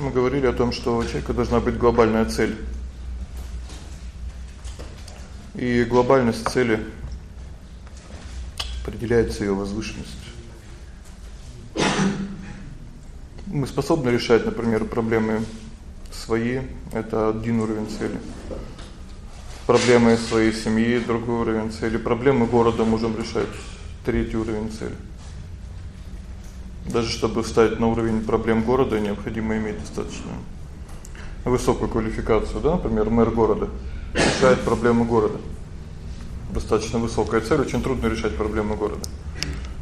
Мы говорили о том, что у человека должна быть глобальная цель. И глобальность цели определяется её возвышенностью. Мы способны решать, например, проблемы свои это один уровень цели. Проблемы своей семьи другой уровень цели, проблемы города можем решать третий уровень цели. Даже чтобы встать на уровень проблем города, необходимо иметь достаточно высокую квалификацию, да, например, мэр города решает проблемы города. Достаточно высокая цель, очень трудно решать проблемы города.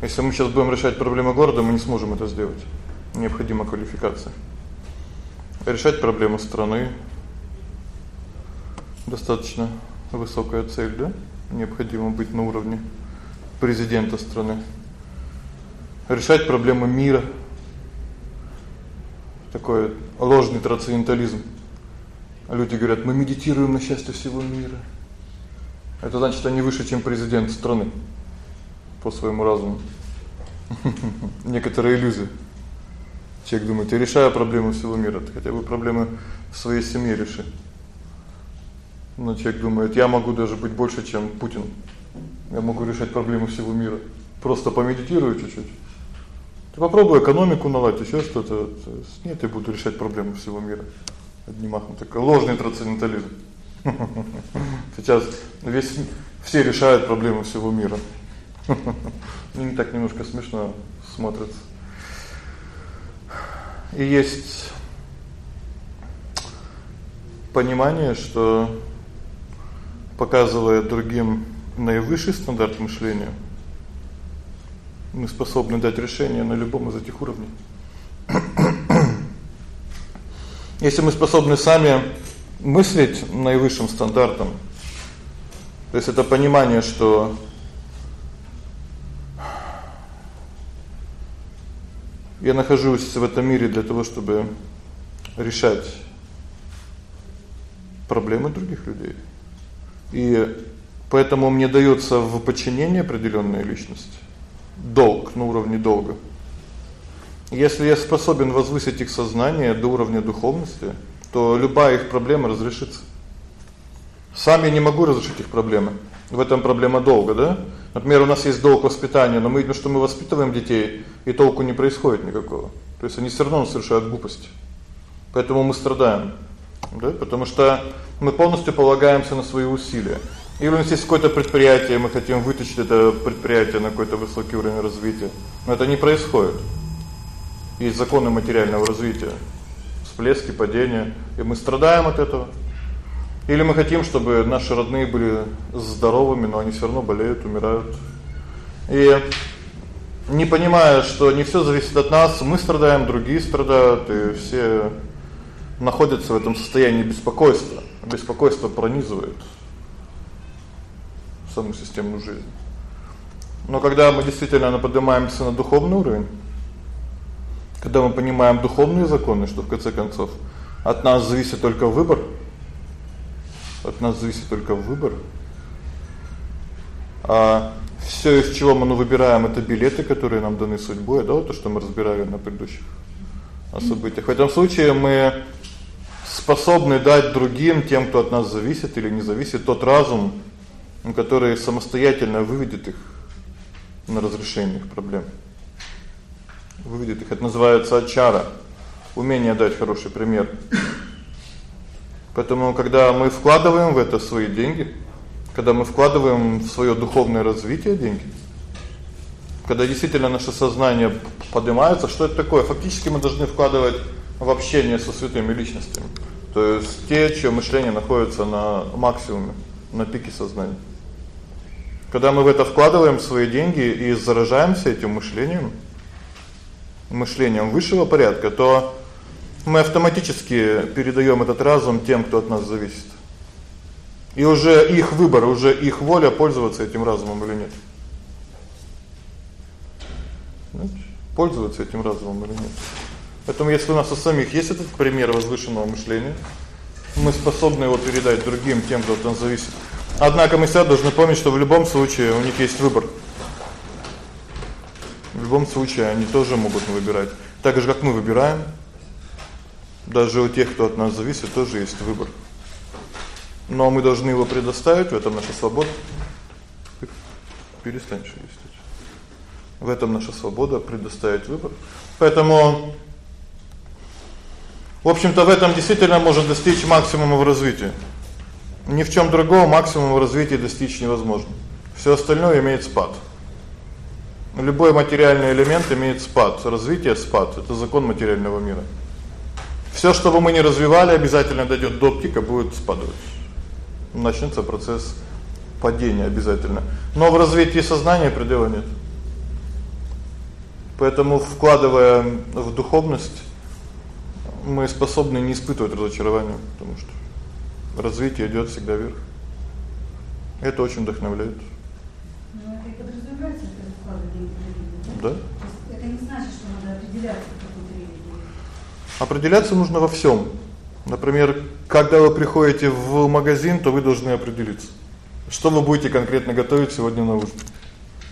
Если мы сейчас будем решать проблемы города, мы не сможем это сделать. Необходима квалификация. Решать проблемы страны достаточно высокая цель, да? Необходимо быть на уровне президента страны решать проблемы мира. Такой ложный трансцендентализм. Люди говорят: "Мы медитируем на счастье всего мира". Это значит, они выше, чем президент страны по своему разуму. Некоторые иллюзии. Человек думает: "Я решаю проблемы всего мира". Ты хотя бы проблемы своей семье реши. Но человек думает: "Я могу даже быть больше, чем Путин. Я могу решать проблемы всего мира. Просто помедитирую чуть-чуть". Ты попробуй экономику наладить, ещё что-то. Нет, я буду решать проблемы всего мира. Одним махом такой ложный трансцендентализм. Сейчас весь все решают проблемы всего мира. Мне так немножко смешно смотрится. И есть понимание, что показывает другим наивысший стандарт мышления – мы способны дать решение на любом из этих уровней. Если мы способны сами мыслить наивысшим стандартом, то есть это понимание, что я нахожусь в этом мире для того, чтобы решать проблемы других людей. И поэтому мне даётся в подчинение определённая личность долг на уровне долга. Если я способен возвысить их сознание до уровня духовности, то любая их проблема разрешится. Сам я не могу разрешить их проблемы. В этом проблема долга, да? Например, у нас есть долг воспитания, но мы видим, что мы воспитываем детей, и толку не происходит никакого. То есть они всё равно совершают глупости. Поэтому мы страдаем. Да? Потому что мы полностью полагаемся на свои усилия. Или у нас есть какое-то предприятие, мы хотим вытащить это предприятие на какой-то высокий уровень развития. Но это не происходит. Есть законы материального развития. Всплески, падения, и мы страдаем от этого. Или мы хотим, чтобы наши родные были здоровыми, но они всё равно болеют, умирают. И не понимая, что не всё зависит от нас, мы страдаем, другие страдают, и все находятся в этом состоянии беспокойства. Беспокойство пронизывает саму системную жизнь. Но когда мы действительно поднимаемся на духовный уровень, когда мы понимаем духовные законы, что в конце концов от нас зависит только выбор, от нас зависит только выбор. А всё, из чего мы ну выбираем это билеты, которые нам даны судьбой, да, вот то, что мы разбирали на предыдущих событиях. В этом случае мы способны дать другим, тем, кто от нас зависит или не зависит, тот разум, который самостоятельно выведет их на разрешение их проблем. Выведет их, это называется ачара, умение дать хороший пример. Поэтому когда мы вкладываем в это свои деньги, когда мы вкладываем в своё духовное развитие деньги, когда действительно наше сознание поднимается, что это такое? Фактически мы должны вкладывать в общение со святыми личностями. То есть те, чье мышление находится на максимуме, на пике сознания. Когда мы в это вкладываем свои деньги и заражаемся этим мышлением, мышлением высшего порядка, то мы автоматически передаём этот разум тем, кто от нас зависит. И уже их выбор, уже их воля пользоваться этим разумом или нет. Знаете, пользоваться этим разумом или нет. Поэтому если у нас у самих есть этот пример возвышенного мышления, мы способны его передать другим, тем, кто от нас зависит. Однако мы всегда должны помнить, что в любом случае у них есть выбор. В любом случае они тоже могут выбирать, так же как мы выбираем. Даже у тех, кто от нас зависит, тоже есть выбор. Но мы должны его предоставить, в этом наша свобода. Перестань шелестеть. В этом наша свобода предоставить выбор. Поэтому в общем-то в этом действительно можно достичь максимума в развитии. Ни в чём другом максимума в развитии достичь невозможно. Всё остальное имеет спад. Любой материальный элемент имеет спад, развитие спад это закон материального мира. Всё, что бы мы ни развивали, обязательно дойдёт до пика, будет спадать. Начнётся процесс падения обязательно. Но в развитии сознания предела нет. Поэтому вкладывая в духовность, мы способны не испытывать разочарования, потому что развитие идёт всегда вверх. Это очень вдохновляет. Ну это и подразумевается, это вкладывание в Да? Это не значит, что надо определяться в какой-то религии. Определяться нужно во всём. Например, когда вы приходите в магазин, то вы должны определиться, что вы будете конкретно готовить сегодня на ужин.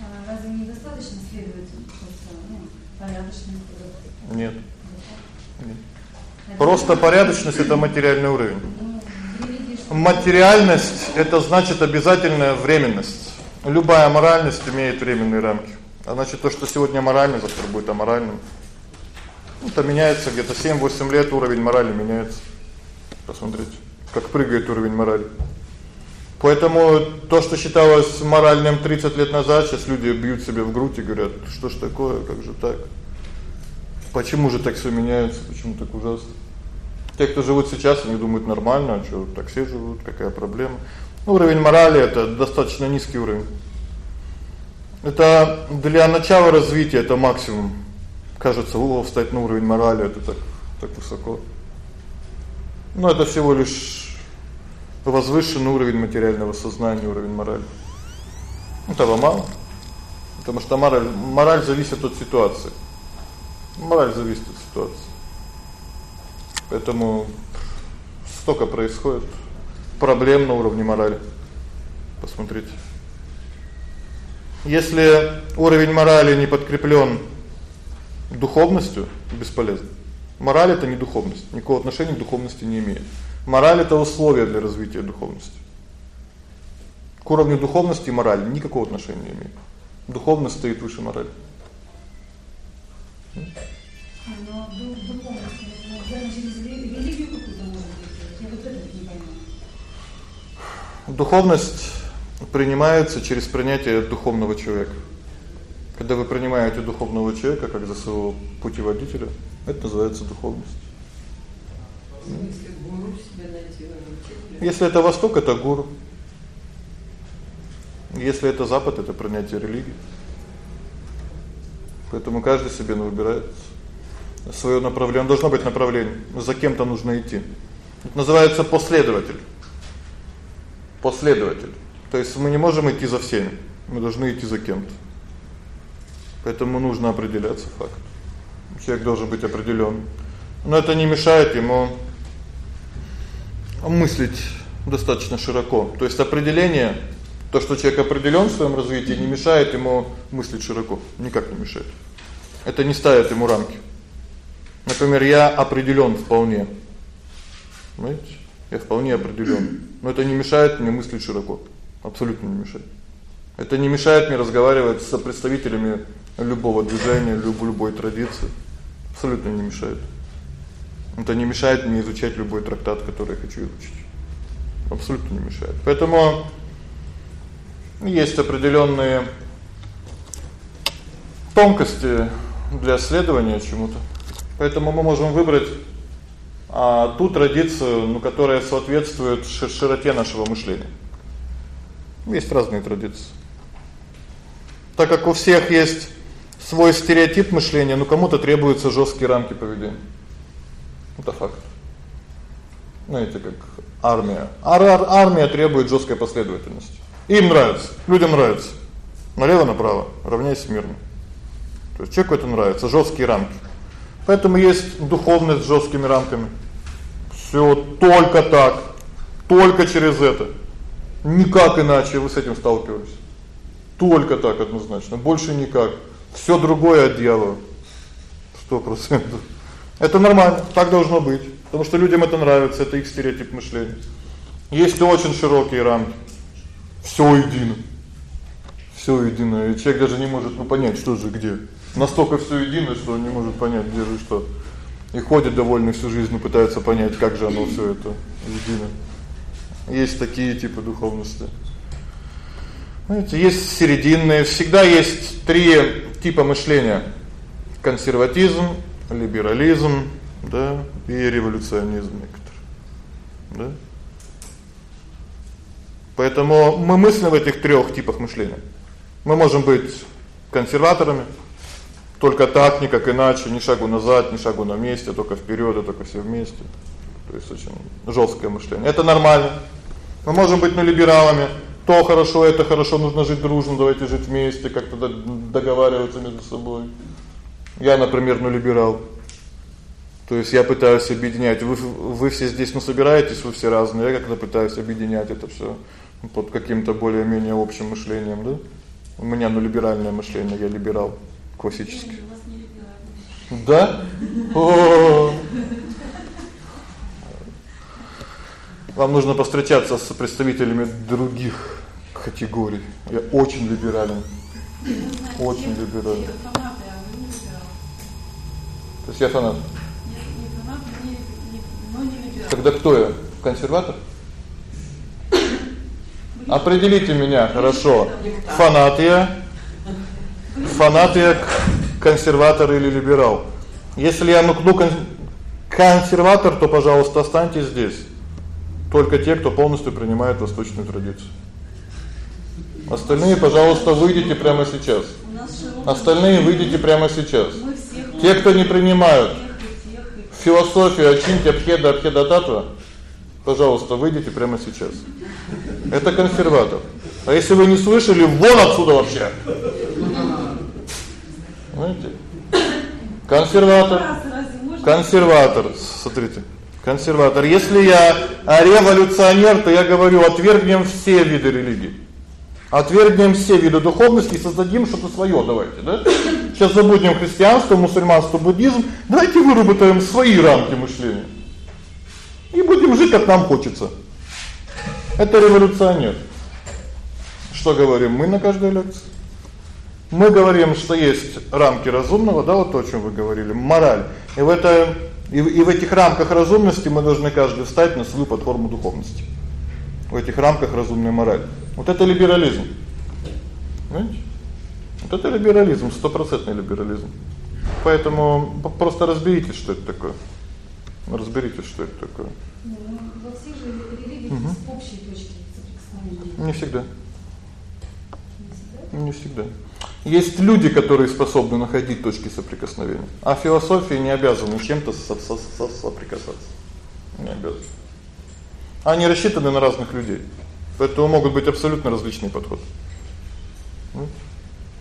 А разве недостаточно следовать просто, ну, порядочным подходам? Нет. Нет. Просто порядочность это материальный уровень. Ну, в религии что? Материальность это значит обязательная временность. Любая моральность имеет временные рамки. А значит, то, что сегодня морально, завтра будет аморальным. Ну, это меняется где-то 7-8 лет уровень морали меняется. Посмотрите, как прыгает уровень морали. Поэтому то, что считалось моральным 30 лет назад, сейчас люди бьют себя в грудь и говорят: "Что ж такое? Как же так? Почему же так всё меняется? Почему так ужасно?" Те, кто живут сейчас, они думают нормально, а что так все живут, какая проблема? Уровень морали это достаточно низкий уровень. Это для начала развития это максимум. Кажется, о, встать на уровень морали это так так высоко. Но это всего лишь возвышенный уровень материального сознания, уровень морали. Этого мало. Потому что мораль мораль зависит от ситуации. Мораль зависит от ситуации. Поэтому столько происходит проблем на уровне морали. Посмотрите. Если уровень морали не подкреплён духовностью, бесполезно. Мораль это не духовность, никакого отношения к духовности не имеет. Мораль это условие для развития духовности. К уровню духовности мораль никакого отношения не имеет. Духовность стоит выше морали. А, Но дух духовности, наверное, через рели- религию какую-то можно быть. Я вот это не понимаю. Духовность принимается через принятие духовного человека. Когда вы принимаете духовного человека как за своего путеводителя, это называется духовность. Смысле, гуру себе найти? Если это восток это гуру. Если это запад это принятие религии. Поэтому каждый себе выбирает своё направление, должно быть направление. За кем-то нужно идти. Это называется последователь. Последователь. То есть мы не можем идти за всеми. Мы должны идти за кем-то. Поэтому нужно определяться факт. Человек должен быть определён. Но это не мешает ему мыслить достаточно широко. То есть определение, то, что человек определён в своём развитии, не мешает ему мыслить широко, никак не мешает. Это не ставит ему рамки. Например, я определён вполне. Понимаете? Я вполне определён. Но это не мешает мне мыслить широко. Абсолютно не мешает. Это не мешает мне разговаривать с представителями любого движения, любой традиции. Абсолютно не мешает. Это не мешает мне изучать любой трактат, который я хочу изучить. Абсолютно не мешает. Поэтому есть определённые тонкости для следования чему-то. Поэтому мы можем выбрать а ту традицию, ну, которая соответствует широте нашего мышления. Есть разные традиции. Так как у всех есть свой стереотип мышления, ну кому-то требуются жёсткие рамки поведения. Это факт. Знаете, как армия. Ар -ар армия требует жёсткой последовательности. Им нравится, людям нравится. Налево направо, равняйся мирно. То есть человеку это нравится, жёсткие рамки. Поэтому есть духовность с жёсткими рамками. Всё только так, только через это. Никак иначе вы с этим сталкивались. Только так однозначно, больше никак. Всё другое от дьявола. 100%. Это нормально, так должно быть. Потому что людям это нравится, это их стереотип мышления. Есть очень широкие рамки. Всё едино. Всё едино. И человек даже не может ну понять, что же где. Настолько всё едино, что он не может понять, где же что. И ходит довольно всю жизнь, пытается понять, как же оно всё это едино. Есть такие типы духовности. Знаете, есть серединные, всегда есть три типа мышления: консерватизм, либерализм, да, и революционизм некоторый. Да? Поэтому мы мыслим в этих трёх типах мышления. Мы можем быть консерваторами, только так, никак иначе, ни шагу назад, ни шагу на месте, только вперёд, а только все вместе. То есть очень жёсткое мышление. Это нормально. Мы можем быть ну либералами. То хорошо, это хорошо, нужно жить дружно, давайте жить вместе, как-то договариваться между собой. Я, например, ну либерал. То есть я пытаюсь объединять. Вы вы все здесь ну собираетесь, вы все разные. Я как-то пытаюсь объединять это всё под каким-то более-менее общим мышлением, да? У меня ну либеральное мышление, я либерал классический. Да? О. Вам нужно повстречаться с представителями других категорий. Я очень либерален. Очень либерален. То есть я фанат. Тогда кто я? Консерватор? Определите меня, хорошо. Фанат я? Фанат я, консерватор или либерал? Если я ну консерватор, то, пожалуйста, останьтесь здесь. Только те, кто полностью принимает восточную традицию. Остальные, пожалуйста, выйдите прямо сейчас. Остальные выйдите прямо сейчас. Те, кто не принимают философию Ачинти Абхеда Абхеда Татва, пожалуйста, выйдите прямо сейчас. Это консерватор. А если вы не слышали, вон отсюда вообще. Знаете? Консерватор. Консерватор, смотрите. Консерватор. Если я революционер, то я говорю, отвергнем все виды религии. Отвергнем все виды духовности и создадим что-то своё, давайте, да? Сейчас забудем христианство, мусульманство, буддизм. Давайте выработаем свои рамки мышления. И будем жить, как нам хочется. Это революционер. Что говорим мы на каждой лекции? Мы говорим, что есть рамки разумного, да, вот то, о чём вы говорили, мораль. И в это и в, и в этих рамках разумности мы должны каждый встать на свою платформу духовности. В этих рамках разумной мораль. Вот это либерализм. Понимаете? Вот это либерализм, стопроцентный либерализм. Поэтому просто разберитесь, что это такое. Разберитесь, что это такое. Ну, во всех же религиях угу. есть общие точки соприкосновения. Не всегда. Не всегда. Не всегда. Есть люди, которые способны находить точки соприкосновения, а философия не обязана чем-то соприкасаться. Не обязана. Они рассчитаны на разных людей. Поэтому могут быть абсолютно различные подходы.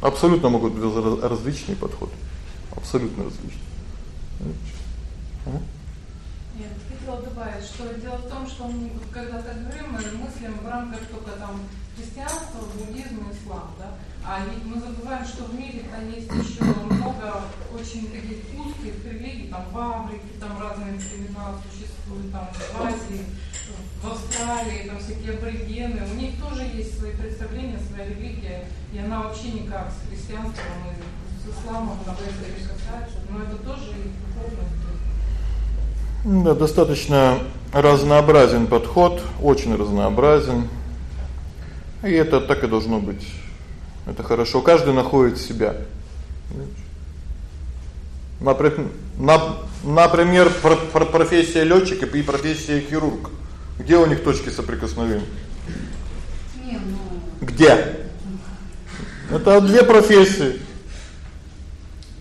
Абсолютно могут быть различные подходы. Абсолютно различные. Я хотела добавить, что дело в том, что мы когда так говорим, мы мыслим в рамках только там христианства, буддизма, ислама, да? А ведь мы забываем, что в мире-то есть еще много очень таких узких религий, там в там разные племена существуют, там в Азии, в Австралии, там всякие аборигены. У них тоже есть свои представления, своя религия, и она вообще никак с христианством и с исламом касается, но это тоже их духовность. Да, достаточно разнообразен подход, очень разнообразен. И это так и должно быть. Это хорошо. Каждый находит себя. Например, профессия лётчика и профессия хирург. Где у них точки соприкосновения? Не, ну Где? Это две профессии.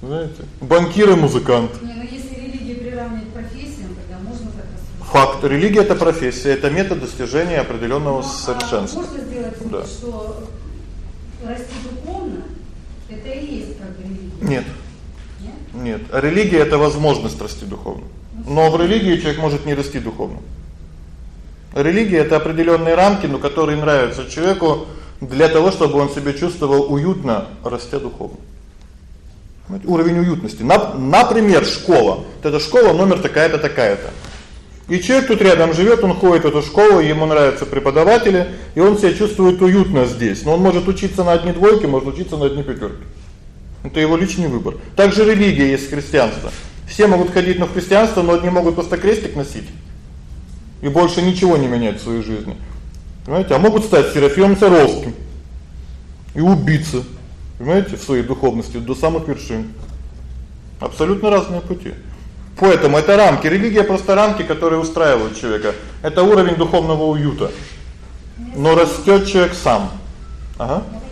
Знаете? Банкир и музыкант. Не, ну если религия приравнивать к профессиям, тогда можно так рассуждать. Факт. Религия это профессия, это метод достижения определённого ну, совершенства. А можно сделать, да. что расти духовно это и есть как религия. Нет. Нет? Нет. Религия это возможность расти духовно. Но в религии человек может не расти духовно. Религия это определённые рамки, но которые нравятся человеку для того, чтобы он себя чувствовал уютно, растя духовно. Уровень уютности. Например, школа. Вот эта школа номер такая-то, такая-то. И человек тут рядом живет, он ходит в эту школу, ему нравятся преподаватели, и он себя чувствует уютно здесь. Но он может учиться на одни двойки, может учиться на одни пятерки. Это его личный выбор. Также религия есть христианство. Все могут ходить на христианство, но одни могут просто крестик носить и больше ничего не менять в своей жизни. Понимаете? А могут стать Серафимом Саровским и убиться, понимаете, в своей духовности до самых вершин. Абсолютно разные пути. Поэтому это рамки, религия просто рамки, которые устраивают человека. Это уровень духовного уюта. Но растёт человек сам. Ага. Ну.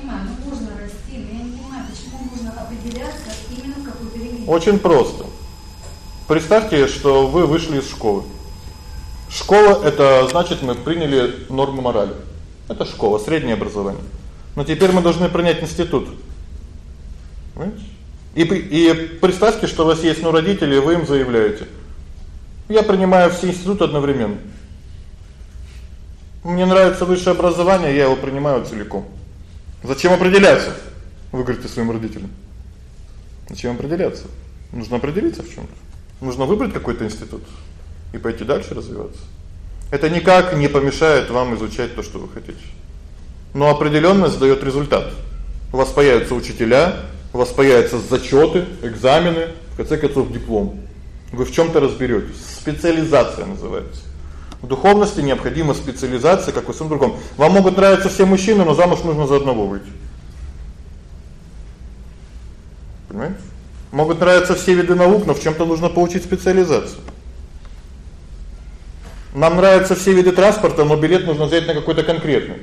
Очень просто. Представьте, что вы вышли из школы. Школа это значит, мы приняли нормы морали. Это школа, среднее образование. Но теперь мы должны принять институт. Понимаете? И и представьте, что у вас есть ну родители, вы им заявляете: "Я принимаю все институты одновременно. Мне нравится высшее образование, я его принимаю целиком". Зачем определяться? Вы говорите своим родителям. Зачем определяться? Нужно определиться в чём-то. Нужно выбрать какой-то институт и пойти дальше развиваться. Это никак не помешает вам изучать то, что вы хотите. Но определённость даёт результат. У вас появятся учителя, у вас появятся зачёты, экзамены, в конце концов диплом. Вы в чём-то разберётесь. Специализация называется. В духовности необходима специализация, как и в всем другом. Вам могут нравиться все мужчины, но замуж нужно за одного выйти. Понимаете? Могут нравиться все виды наук, но в чём-то нужно получить специализацию. Нам нравятся все виды транспорта, но билет нужно взять на какой-то конкретный.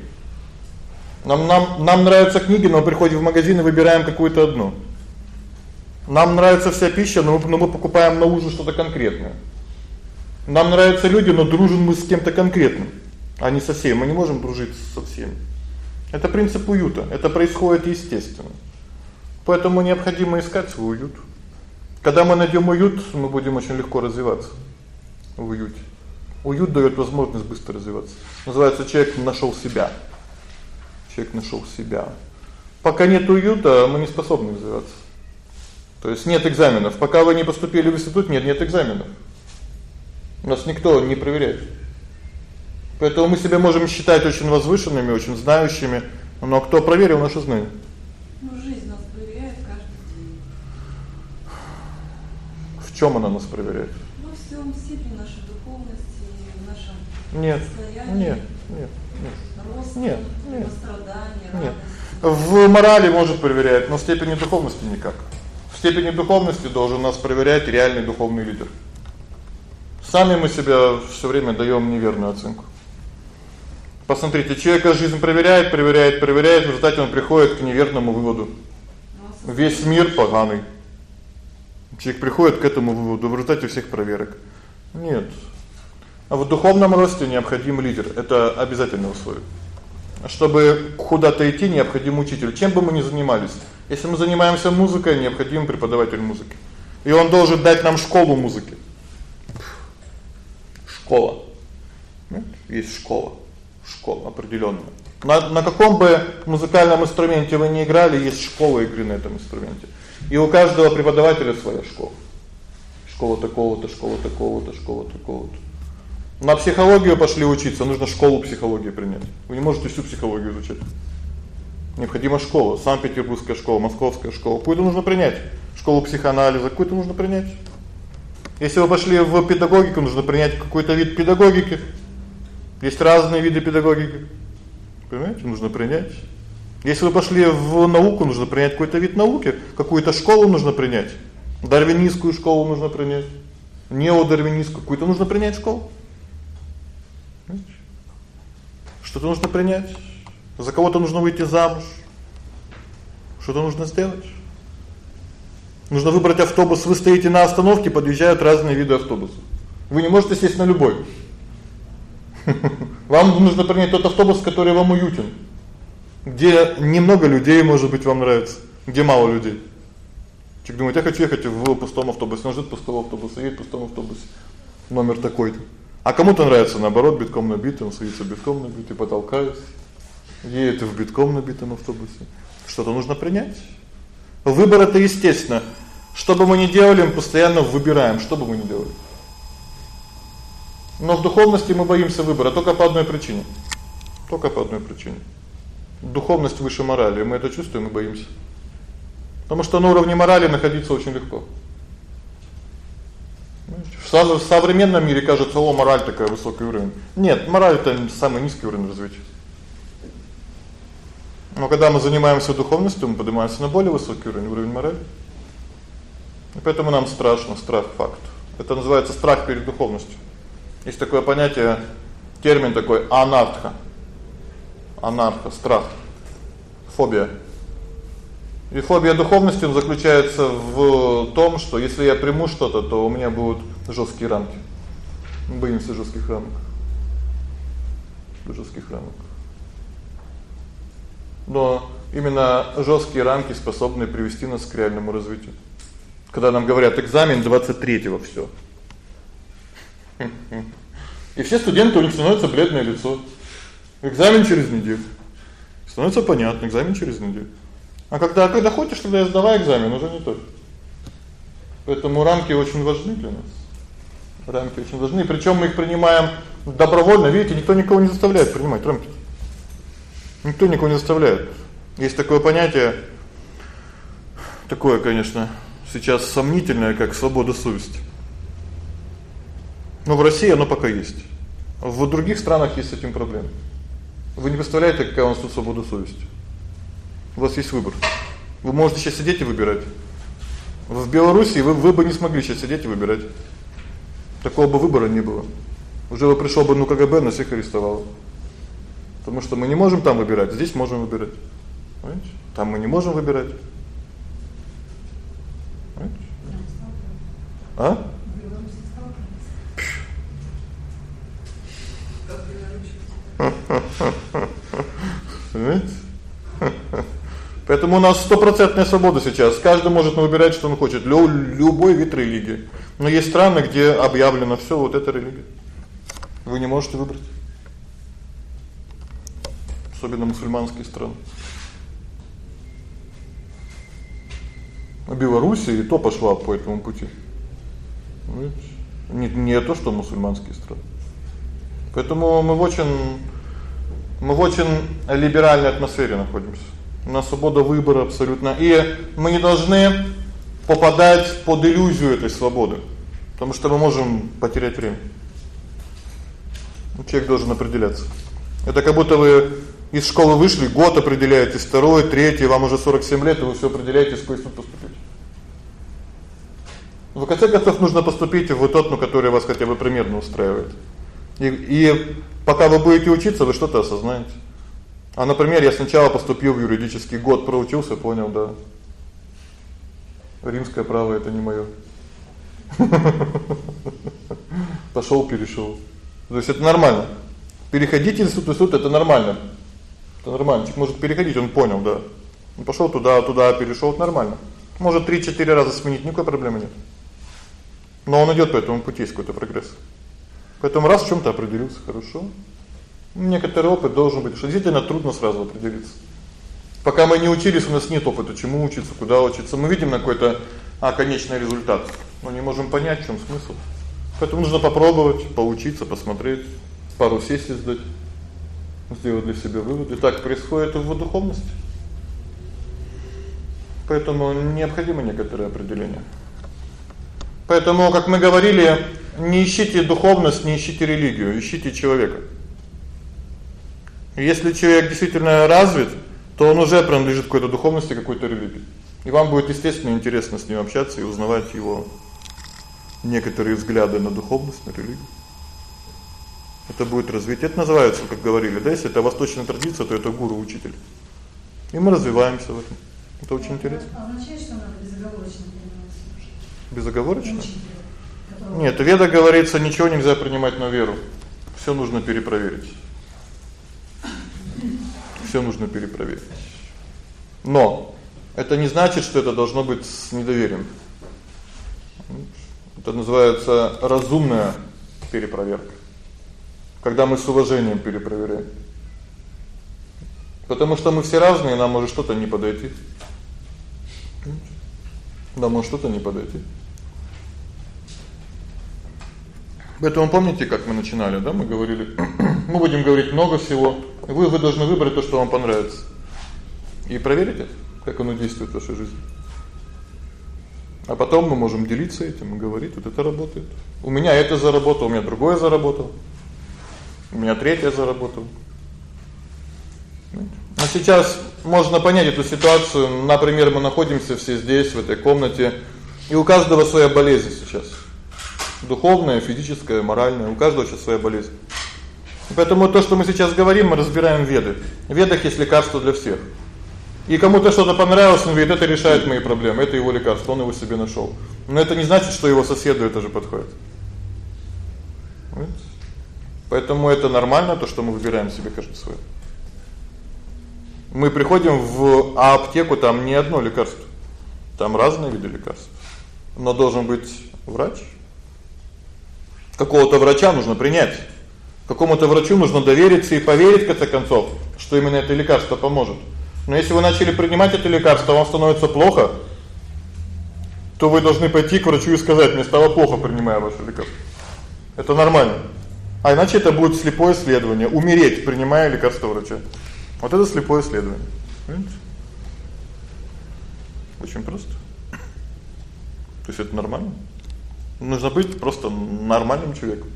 Нам нам нам нравятся книги, но приходим в магазин и выбираем какую-то одну. Нам нравится вся пища, но мы, но мы покупаем на ужин что-то конкретное. Нам нравятся люди, но дружим мы с кем-то конкретным, а не со всеми. Мы не можем дружить со всеми. Это принцип уюта. Это происходит естественно. Поэтому необходимо искать свой уют. Когда мы найдём уют, мы будем очень легко развиваться в уюте. Уют даёт возможность быстро развиваться. Называется человек нашёл себя. Человек нашёл себя. Пока нет уюта, мы не способны развиваться. То есть нет экзаменов. Пока вы не поступили в институт, нет нет экзаменов. Нас никто не проверяет. Поэтому мы себя можем считать очень возвышенными, очень знающими, но кто проверил наши знания? Ну жизнь нас проверяет каждый день. В чём она нас проверяет? Ну всем степень нашей нет. Нет. Нет. Рост, нет. Нет. Страдания, нет. В морали может проверять, но в степени духовности никак. В степени духовности должен нас проверять реальный духовный лидер. Сами мы себя всё время даём неверную оценку. Посмотрите, человека жизнь проверяет, проверяет, проверяет, в результате он приходит к неверному выводу. Весь мир поганый. Человек приходит к этому выводу в результате всех проверок. Нет, а в духовном росте необходим лидер. Это обязательное условие. Чтобы куда-то идти, необходим учитель. Чем бы мы ни занимались. Если мы занимаемся музыкой, необходим преподаватель музыки. И он должен дать нам школу музыки. Школа. Есть школа. Школа определённая. На на каком бы музыкальном инструменте вы ни играли, есть школа игры на этом инструменте. И у каждого преподавателя своя школа. Школа такого-то, школа такого-то, школа такого-то. На психологию пошли учиться, нужно школу психологии принять. Вы не можете всю психологию изучать. Необходима школа, Санкт-Петербургская школа, Московская школа. Какую-то нужно принять. Школу психоанализа какую-то нужно принять. Если вы пошли в педагогику, нужно принять какой-то вид педагогики. Есть разные виды педагогики. Понимаете? Нужно принять. Если вы пошли в науку, нужно принять какой-то вид науки, какую-то школу нужно принять. Дарвинистскую школу нужно принять. Неодарвинистскую какую-то нужно принять школу. Что-то нужно принять. За кого-то нужно выйти замуж. Что-то нужно сделать. Нужно выбрать автобус. Вы стоите на остановке, подъезжают разные виды автобусов. Вы не можете сесть на любой. Вам нужно принять тот автобус, который вам уютен. Где немного людей, может быть, вам нравится, где мало людей. Человек думает: "Я хочу ехать в пустом автобусе". Он ждёт пустого автобуса, едет пустом автобусе. Номер такой-то. А кому-то нравится наоборот, битком набитый, он садится битком набитый, потолкается. Едет в битком набитом автобусе. Что-то нужно принять. Выбор это естественно. Что бы мы ни делали, мы постоянно выбираем, что бы мы ни делали. Но в духовности мы боимся выбора только по одной причине. Только по одной причине. Духовность выше морали, мы это чувствуем и боимся. Потому что на уровне морали находиться очень легко. В современном мире кажется, о, мораль такая высокий уровень. Нет, мораль это самый низкий уровень развития. Но когда мы занимаемся духовностью, мы поднимаемся на более высокий уровень, уровень морали. И поэтому нам страшно, страх факт. Это называется страх перед духовностью. Есть такое понятие, термин такой анарха. Анарха страх. Фобия. И фобия духовности заключается в том, что если я приму что-то, то у меня будут жёсткие рамки. Мы боимся жёстких рамок. Жёстких рамок. Но именно жёсткие рамки способны привести нас к реальному развитию. Когда нам говорят экзамен 23-го всё. И все студенты у них становится бледное лицо. Экзамен через неделю. Становится понятно, экзамен через неделю. А когда когда хочешь, тогда сдавай экзамен, уже не то. Поэтому рамки очень важны для нас. Рамки очень важны, причём мы их принимаем добровольно, видите, никто никого не заставляет принимать рамки. Никто никого не заставляет. Есть такое понятие такое, конечно, сейчас сомнительное, как свобода совести. Но в России оно пока есть. В других странах есть с этим проблемы. Вы не представляете, какая у нас тут свобода совести. У вас есть выбор. Вы можете сейчас сидеть и выбирать. В Беларуси вы вы бы не смогли сейчас сидеть и выбирать. Такого бы выбора не было. Уже бы пришёл бы ну КГБ, нас всех арестовал. Потому что мы не можем там выбирать, здесь можем выбирать. Понимаете? Там мы не можем выбирать. Понимаете? А? Понимаете? Поэтому у нас стопроцентная свобода сейчас. Каждый может выбирать, что он хочет, Лю любой вид религии. Но есть страны, где объявлено всё вот это религия. Вы не можете выбрать. Особенно мусульманские страны. А Белоруссия и то пошла по этому пути. Видите? Не не то, что мусульманские страны. Поэтому мы в очень мы в очень либеральной атмосфере находимся у нас свобода выбора абсолютно. И мы не должны попадать под иллюзию этой свободы, потому что мы можем потерять время. Человек должен определяться. Это как будто вы из школы вышли, год определяетесь, второй, третий, вам уже 47 лет, и вы всё определяете, в какой институт поступить. В конце концов нужно поступить в тот, ну, который вас хотя бы примерно устраивает. И и пока вы будете учиться, вы что-то осознаете. А, например, я сначала поступил в юридический год, проучился, понял, да. Римское право это не моё. Пошёл, перешёл. То есть это нормально. Переходить из института в институт это нормально. Это нормально. Человек может переходить, он понял, да. Он пошёл туда, туда, перешёл, это нормально. Может 3-4 раза сменить, никакой проблемы нет. Но он идёт по этому пути, какой-то прогресс. Поэтому раз в чём-то определился, хорошо. Некоторый опыт должен быть, что действительно трудно сразу определиться. Пока мы не учились, у нас нет опыта, чему учиться, куда учиться. Мы видим какой-то а конечный результат, но не можем понять, в чём смысл. Поэтому нужно попробовать, поучиться, посмотреть, пару сессий сдать, сделать для себя выводы. Так происходит и в духовности. Поэтому необходимо некоторое определение. Поэтому, как мы говорили, не ищите духовность, не ищите религию, ищите человека. Если человек действительно развит, то он уже принадлежит какой-то духовности, какой-то религии. И вам будет естественно интересно с ним общаться и узнавать его некоторые взгляды на духовность, на религию. Это будет развитие. Это называется, как говорили, да, если это восточная традиция, то это гуру-учитель. И мы развиваемся в этом. Это очень интересно. А означает, что надо безоговорочно принимать? Безоговорочно? Нет, в Ведах говорится, ничего нельзя принимать на веру. Всё нужно перепроверить всё нужно перепроверить. Но это не значит, что это должно быть с недоверием. Это называется разумная перепроверка. Когда мы с уважением перепроверяем. Потому что мы все разные, нам может что-то не подойти. Нам может что-то не подойти. Поэтому помните, как мы начинали, да? Мы говорили, мы будем говорить много всего. Вы вы должны выбрать то, что вам понравится. И проверить это, как оно действует в вашей жизни. А потом мы можем делиться этим и говорить: "Вот это работает. У меня это заработало, у меня другое заработало. У меня третье заработало". А сейчас можно понять эту ситуацию. Например, мы находимся все здесь, в этой комнате, и у каждого своя болезнь сейчас. Духовная, физическая, моральная, у каждого сейчас своя болезнь. Поэтому то, что мы сейчас говорим, мы разбираем в Ведах. В Ведах есть лекарство для всех. И кому-то что-то понравилось, он говорит: "Это решает мои проблемы, это его лекарство, он его себе нашёл". Но это не значит, что его соседу это же подходит. Вот. Поэтому это нормально то, что мы выбираем себе каждый свой. Мы приходим в аптеку, там не одно лекарство. Там разные виды лекарств. Но должен быть врач. Какого-то врача нужно принять. Какому-то врачу нужно довериться и поверить в конце концов, что именно это лекарство поможет. Но если вы начали принимать это лекарство, вам становится плохо, то вы должны пойти к врачу и сказать: "Мне стало плохо, принимая ваше лекарство". Это нормально. А иначе это будет слепое исследование, умереть, принимая лекарство врача. Вот это слепое исследование. Понимаете? Очень просто. То есть это нормально. Нужно быть просто нормальным человеком.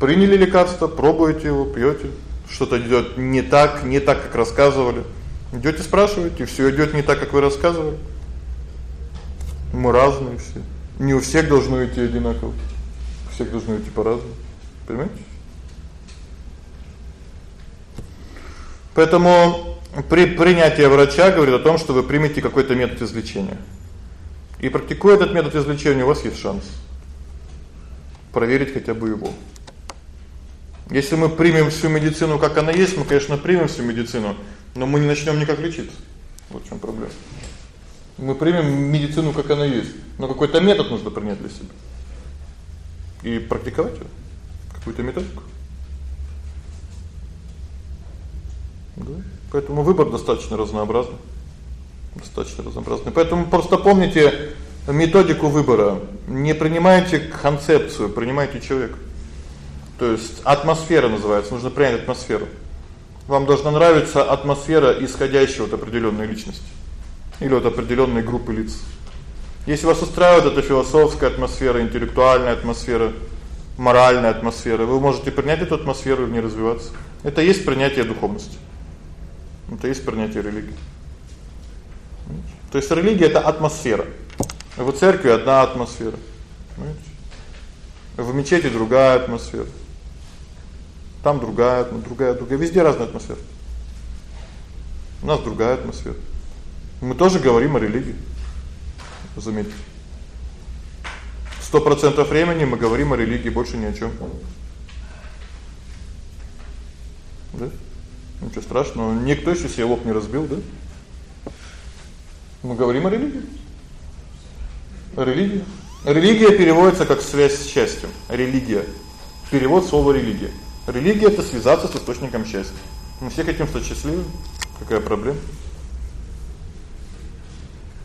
Приняли лекарство, пробуете его, пьёте, что-то идёт не так, не так, как рассказывали. Идёте спрашиваете, всё идёт не так, как вы рассказывали. Мы разные все. Не у всех должно идти одинаково. У всех должно идти по-разному. Понимаете? Поэтому при принятии врача говорит о том, что вы примете какой-то метод излечения. И практикуя этот метод излечения, у вас есть шанс проверить хотя бы его. Если мы примем всю медицину, как она есть, мы, конечно, примем всю медицину, но мы не начнём никак лечиться. Вот в чём проблема. Мы примем медицину, как она есть, но какой-то метод нужно принять для себя. И практиковать его. Какую-то методику. Да? Поэтому выбор достаточно разнообразный. Достаточно разнообразный. Поэтому просто помните методику выбора. Не принимайте концепцию, принимайте человека. То есть атмосфера называется, нужно принять атмосферу. Вам должна нравиться атмосфера, исходящая от определённой личности или от определённой группы лиц. Если вас устраивает эта философская атмосфера, интеллектуальная атмосфера, моральная атмосфера, вы можете принять эту атмосферу и в ней развиваться. Это есть принятие духовности. Это есть принятие религии. То есть религия это атмосфера. В церкви одна атмосфера. Понимаете? В мечети другая атмосфера. Там другая, ну другая, другая, везде разная атмосфера. У нас другая атмосфера. Мы тоже говорим о религии. Заметьте. 100% времени мы говорим о религии, больше ни о чём. Да? Ничего страшного, никто ещё себе лоб не разбил, да? Мы говорим о религии. О религии. Религия переводится как связь с счастьем. Религия. Перевод слова религия. Религия это связаться с источником счастья. Мы все хотим стать счастливыми. Какая проблема?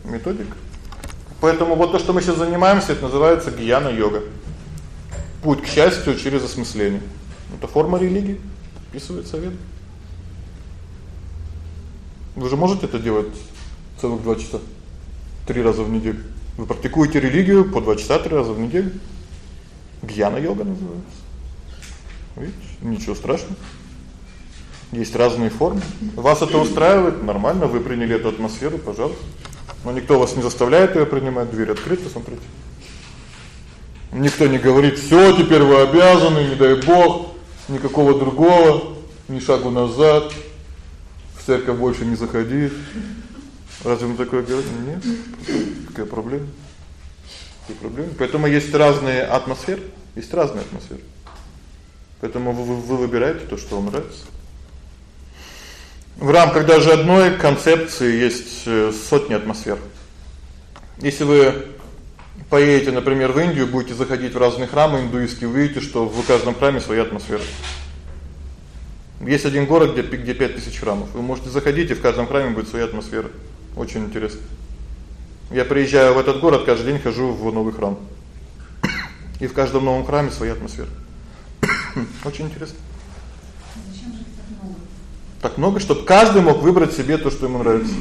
Методика. Поэтому вот то, что мы сейчас занимаемся, это называется гьяна-йога. Путь к счастью через осмысление. Это форма религии, описывается в Вы же можете это делать целых 2 часа, 3 раза в неделю. Вы практикуете религию по 2 часа 3 раза в неделю. Гьяна-йога называется. Видите? Ничего страшного. Есть разные формы. Вас это устраивает? Нормально, вы приняли эту атмосферу, пожалуйста. Но никто вас не заставляет её принимать, дверь открыта, смотрите. Никто не говорит: "Всё, теперь вы обязаны, не дай бог, никакого другого, ни шагу назад. В церковь больше не заходи". Разве мы такое говорим? Нет. Какая проблема? Какая проблема? Поэтому есть разные атмосферы, есть разные атмосферы. Поэтому вы, вы выбираете то, что вам нравится. В рамках даже одной концепции есть э, сотни атмосфер. Если вы поедете, например, в Индию, будете заходить в разные храмы индуистские, вы увидите, что в каждом храме своя атмосфера. Есть один город, где где 5000 храмов. Вы можете заходить, и в каждом храме будет своя атмосфера. Очень интересно. Я приезжаю в этот город, каждый день хожу в новый храм. И в каждом новом храме своя атмосфера. Очень интересно. Зачем же так много? Так много, чтобы каждый мог выбрать себе то, что ему нравится.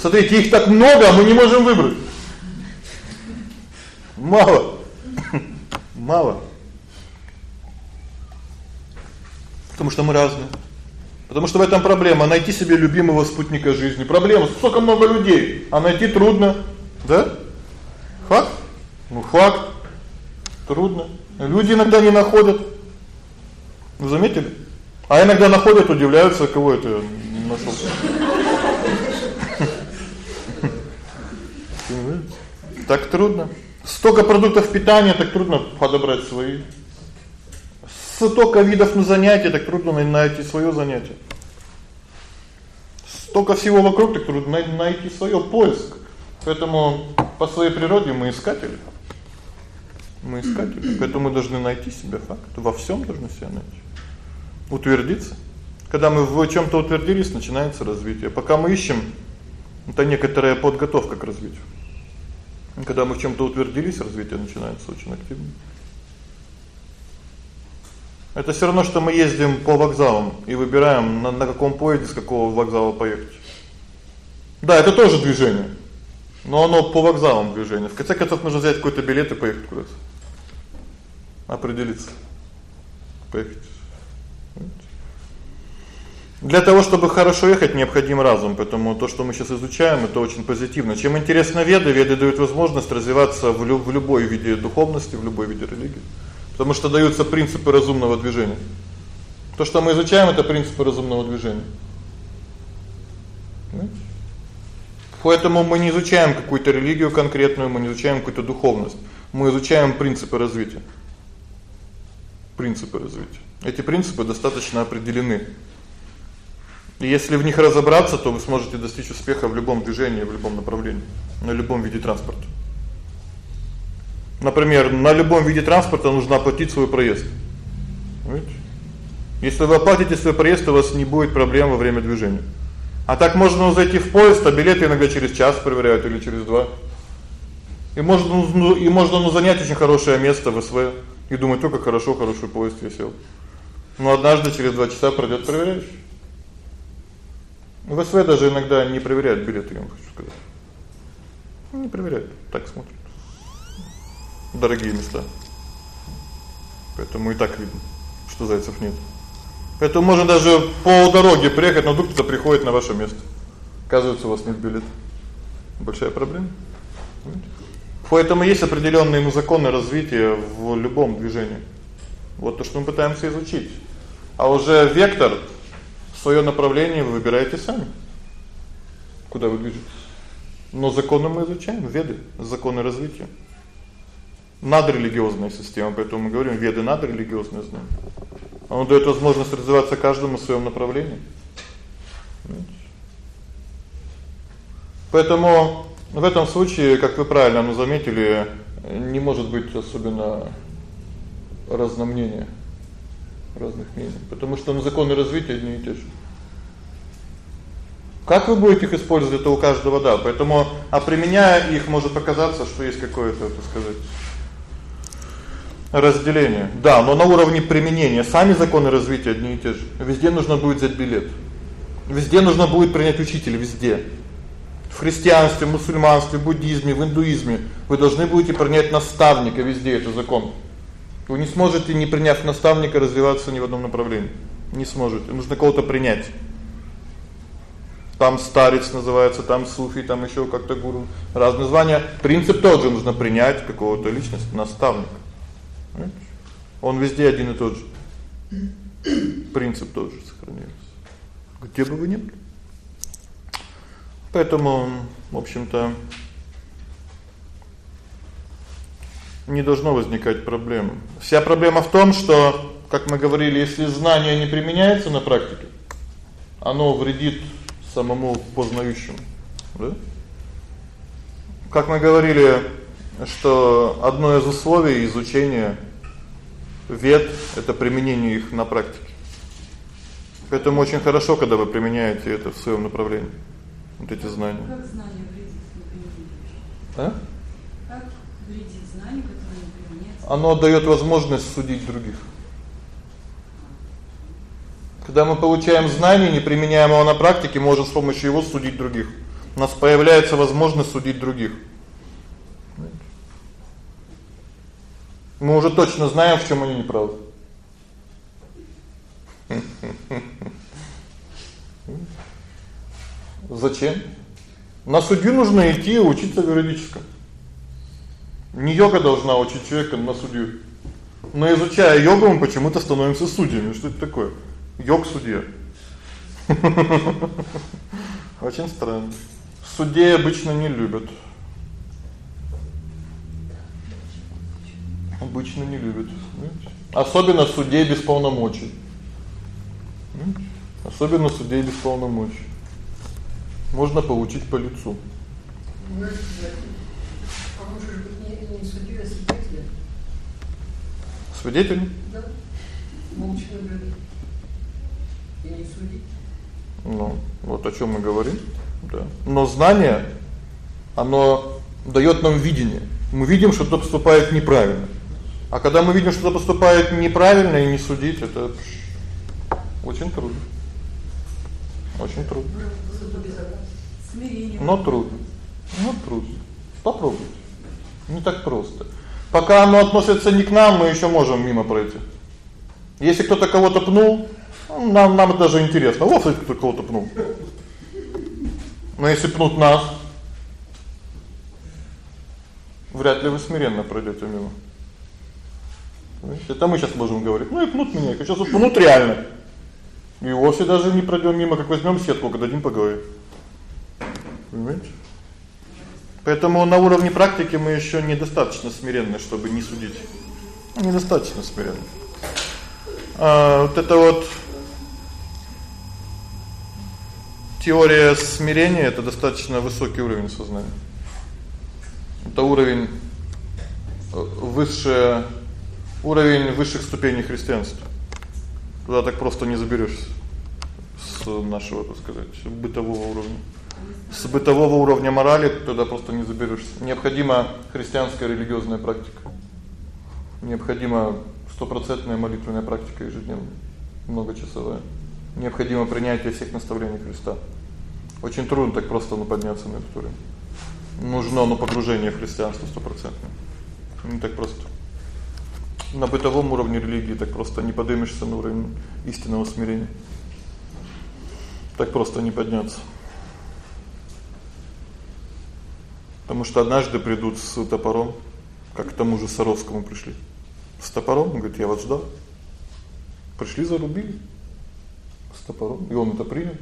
Смотрите, их так много, а мы не можем выбрать. Мало. Мало. Потому что мы разные. Потому что в этом проблема найти себе любимого спутника жизни. Проблема, столько много людей, а найти трудно, да? Факт? Ну факт. Трудно. Люди иногда не находят. Вы заметили? А иногда находят, удивляются, кого это нашёл. Так трудно. Столько продуктов питания, так трудно подобрать свои. Столько видов на занятия, так трудно найти своё занятие. Столько всего вокруг, так трудно найти своё поиск. Поэтому по своей природе мы искатели. Мы искатели. Поэтому мы должны найти себя факт. Во всём должны себя найти. Утвердиться. Когда мы в чём-то утвердились, начинается развитие. Пока мы ищем это некоторая подготовка к развитию. Когда мы в чём-то утвердились, развитие начинается очень активно. Это всё равно что мы ездим по вокзалам и выбираем на, на каком поезде с какого вокзала поехать. Да, это тоже движение. Но оно по вокзалам движение. В конце концов нужно взять какой-то билет и поехать куда-то. Определиться. Поехать. Для того, чтобы хорошо ехать, необходим разум, поэтому то, что мы сейчас изучаем, это очень позитивно. Чем интересно веды, веды дают возможность развиваться в, лю в любой виде духовности, в любой виде религии. Потому что даются принципы разумного движения. То, что мы изучаем это принципы разумного движения. Понимаете? Поэтому мы не изучаем какую-то религию конкретную, мы не изучаем какую-то духовность. Мы изучаем принципы развития. Принципы развития. Эти принципы достаточно определены. И если в них разобраться, то вы сможете достичь успеха в любом движении, в любом направлении, на любом виде транспорта. Например, на любом виде транспорта нужно оплатить свой проезд. Видите? Если вы оплатите свой проезд, у вас не будет проблем во время движения. А так можно зайти в поезд, а билеты иногда через час проверяют или через два. И можно ну, и можно ну занять очень хорошее место в СВ и думать: "О, как хорошо, хороший поезд я сел". Но однажды через 2 часа пройдёт проверяющий. В СВ даже иногда не проверяют билеты, я вам хочу сказать. Ну, не проверяют, так смотрят. Дорогие места. Поэтому и так видно, что зайцев нет. Поэтому можно даже по дороге приехать, но вдруг кто-то приходит на ваше место. Оказывается, у вас нет билета. Большая проблема. Поэтому есть определённые законы развития в любом движении. Вот то, что мы пытаемся изучить. А уже вектор Своё направление вы выбираете сами. Куда вы движетесь? Но законы мы изучаем, веды, законы развития. Надрелигиозная система, поэтому мы говорим веды надрелигиозные знания. Он даёт возможность развиваться каждому в своём направлении. Поэтому в этом случае, как вы правильно ну заметили, не может быть особенно разномнения разных мнений, потому что ну законы развития одни и те же. Как вы будете их использовать, это у каждого, да. Поэтому, а применяя их, может показаться, что есть какое-то, так сказать, разделение. Да, но на уровне применения сами законы развития одни и те же. Везде нужно будет взять билет. Везде нужно будет принять учителя везде. В христианстве, мусульманстве, буддизме, в индуизме вы должны будете принять наставника везде это закон. Вы не сможете, не приняв наставника, развиваться ни в одном направлении. Не сможете. Нужно кого-то принять. Там старец называется, там суфи, там ещё как-то гуру. Разные названия. Принцип тот же, нужно принять какого-то личность, наставника. Он везде один и тот же. Принцип тот же сохраняется. Где бы вы ни были. Поэтому, в общем-то, не должно возникать проблем. Вся проблема в том, что, как мы говорили, если знание не применяется на практике, оно вредит самому познающему, да? Как мы говорили, что одно из условий изучения вед это применение их на практике. Поэтому очень хорошо, когда вы применяете это в своём направлении. Вот эти знания. Как знание вредит, например? А? Как вредит знание? оно даёт возможность судить других. Когда мы получаем знание, не применяем его на практике, можем с помощью его судить других. У нас появляется возможность судить других. Мы уже точно знаем, в чём они неправы. Зачем? На судью нужно идти учиться юридическому. Не йога должна учить человека на судью. Но изучая йогу, мы почему-то становимся судьями. Что это такое? Йог-судья. Очень странно. Судей обычно не любят. Обычно не любят, знаете? Особенно судей без полномочий. Особенно судей без полномочий. Можно получить по лицу. Свидетель? Да. Молча наблюдать. И не судить. Ну, вот о чём мы говорим. Да. Но знание оно даёт нам видение. Мы видим, что кто поступает неправильно. А когда мы видим, что поступает неправильно и не судить это очень трудно. Очень трудно. Смирение. Но трудно. Но трудно. Попробуйте. Не так просто. Пока оно относится не к нам, мы ещё можем мимо пройти. Если кто-то кого-то пнул, ну, нам нам даже интересно. Вот кто кого-то пнул. Но если пнут нас, вряд ли вы смиренно пройдёте мимо. Это мы сейчас можем говорить. Ну и пнут меня, сейчас вот пнут реально. И вовсе даже не пройдём мимо, как возьмём сетку, когда дадим поговорить. Понимаете? Поэтому на уровне практики мы ещё недостаточно смиренны, чтобы не судить. Недостаточно смиренны. А вот это вот теория смирения это достаточно высокий уровень сознания. Это уровень э, высшее уровень высших ступеней христианства. Туда так просто не заберёшься с нашего, так сказать, бытового уровня. С бытового уровня морали туда просто не заберёшься. Необходима христианская религиозная практика. Необходима стопроцентная молитвенная практика ежедневно, многочасовая. Необходимо принятие всех наставлений Христа. Очень трудно так просто ну подняться на этот уровень. Нужно ну погружение в христианство стопроцентное. Не так просто. На бытовом уровне религии так просто не поднимешься на уровень истинного смирения. Так просто не подняться. Потому что однажды придут с топором, как к тому же Саровскому пришли. С топором, он говорит: "Я вас ждал". Пришли, зарубили с топором, и он это принял.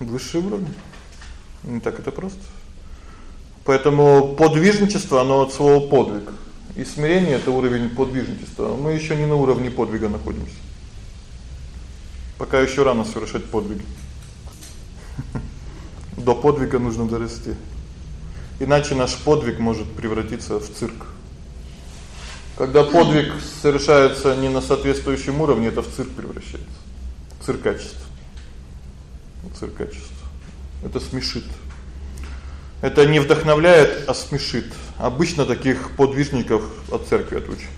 Высший уровень. Не так это просто. Поэтому подвижничество оно от слова подвиг. И смирение это уровень подвижничества. Мы ещё не на уровне подвига находимся. Пока ещё рано совершать подвиги. До подвига нужно дорасти. Иначе наш подвиг может превратиться в цирк. Когда подвиг совершается не на соответствующем уровне, это в цирк превращается. Циркачество. Циркачество. Это смешит. Это не вдохновляет, а смешит. Обычно таких подвижников от церкви отучат.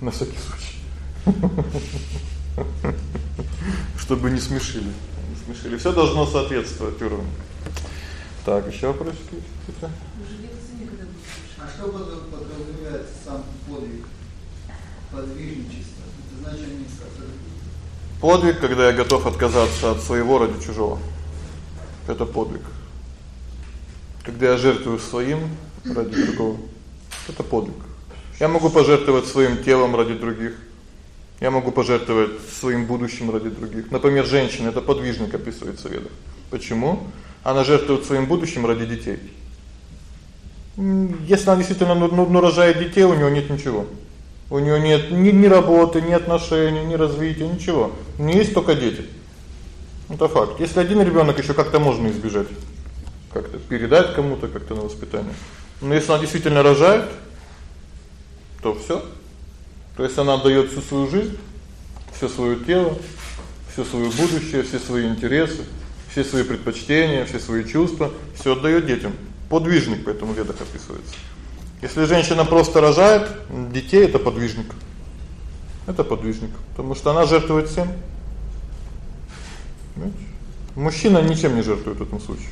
На всякий случай. Чтобы не смешили. Не смешили. Всё должно соответствовать уровню. Так, ещё вопросы какие-то? А что подразумевает сам подвиг? Подвижничество. Это значение как Подвиг, когда я готов отказаться от своего ради чужого. Это подвиг. Когда я жертвую своим ради другого. Это подвиг. Я могу пожертвовать своим телом ради других. Я могу пожертвовать своим будущим ради других. Например, женщина это подвижник описывается в ведах. Почему? Она жертвует своим будущим ради детей. Если она действительно ну, ну, рожает детей, у неё нет ничего. У неё нет ни ни работы, ни отношений, ни развития, ничего. У неё есть только дети. Это факт. Если один ребёнок ещё как-то можно избежать, как-то передать кому-то, как-то на воспитание. Но если она действительно рожает, то всё. То есть она отдаёт всю свою жизнь, всё своё тело, всё своё будущее, все свои интересы, все свои предпочтения, все свои чувства, всё отдаёт детям. Подвижник поэтому в ведах описывается. Если женщина просто рожает детей это подвижник. Это подвижник, потому что она жертвует всем. Понимаете? Мужчина ничем не жертвует в этом случае.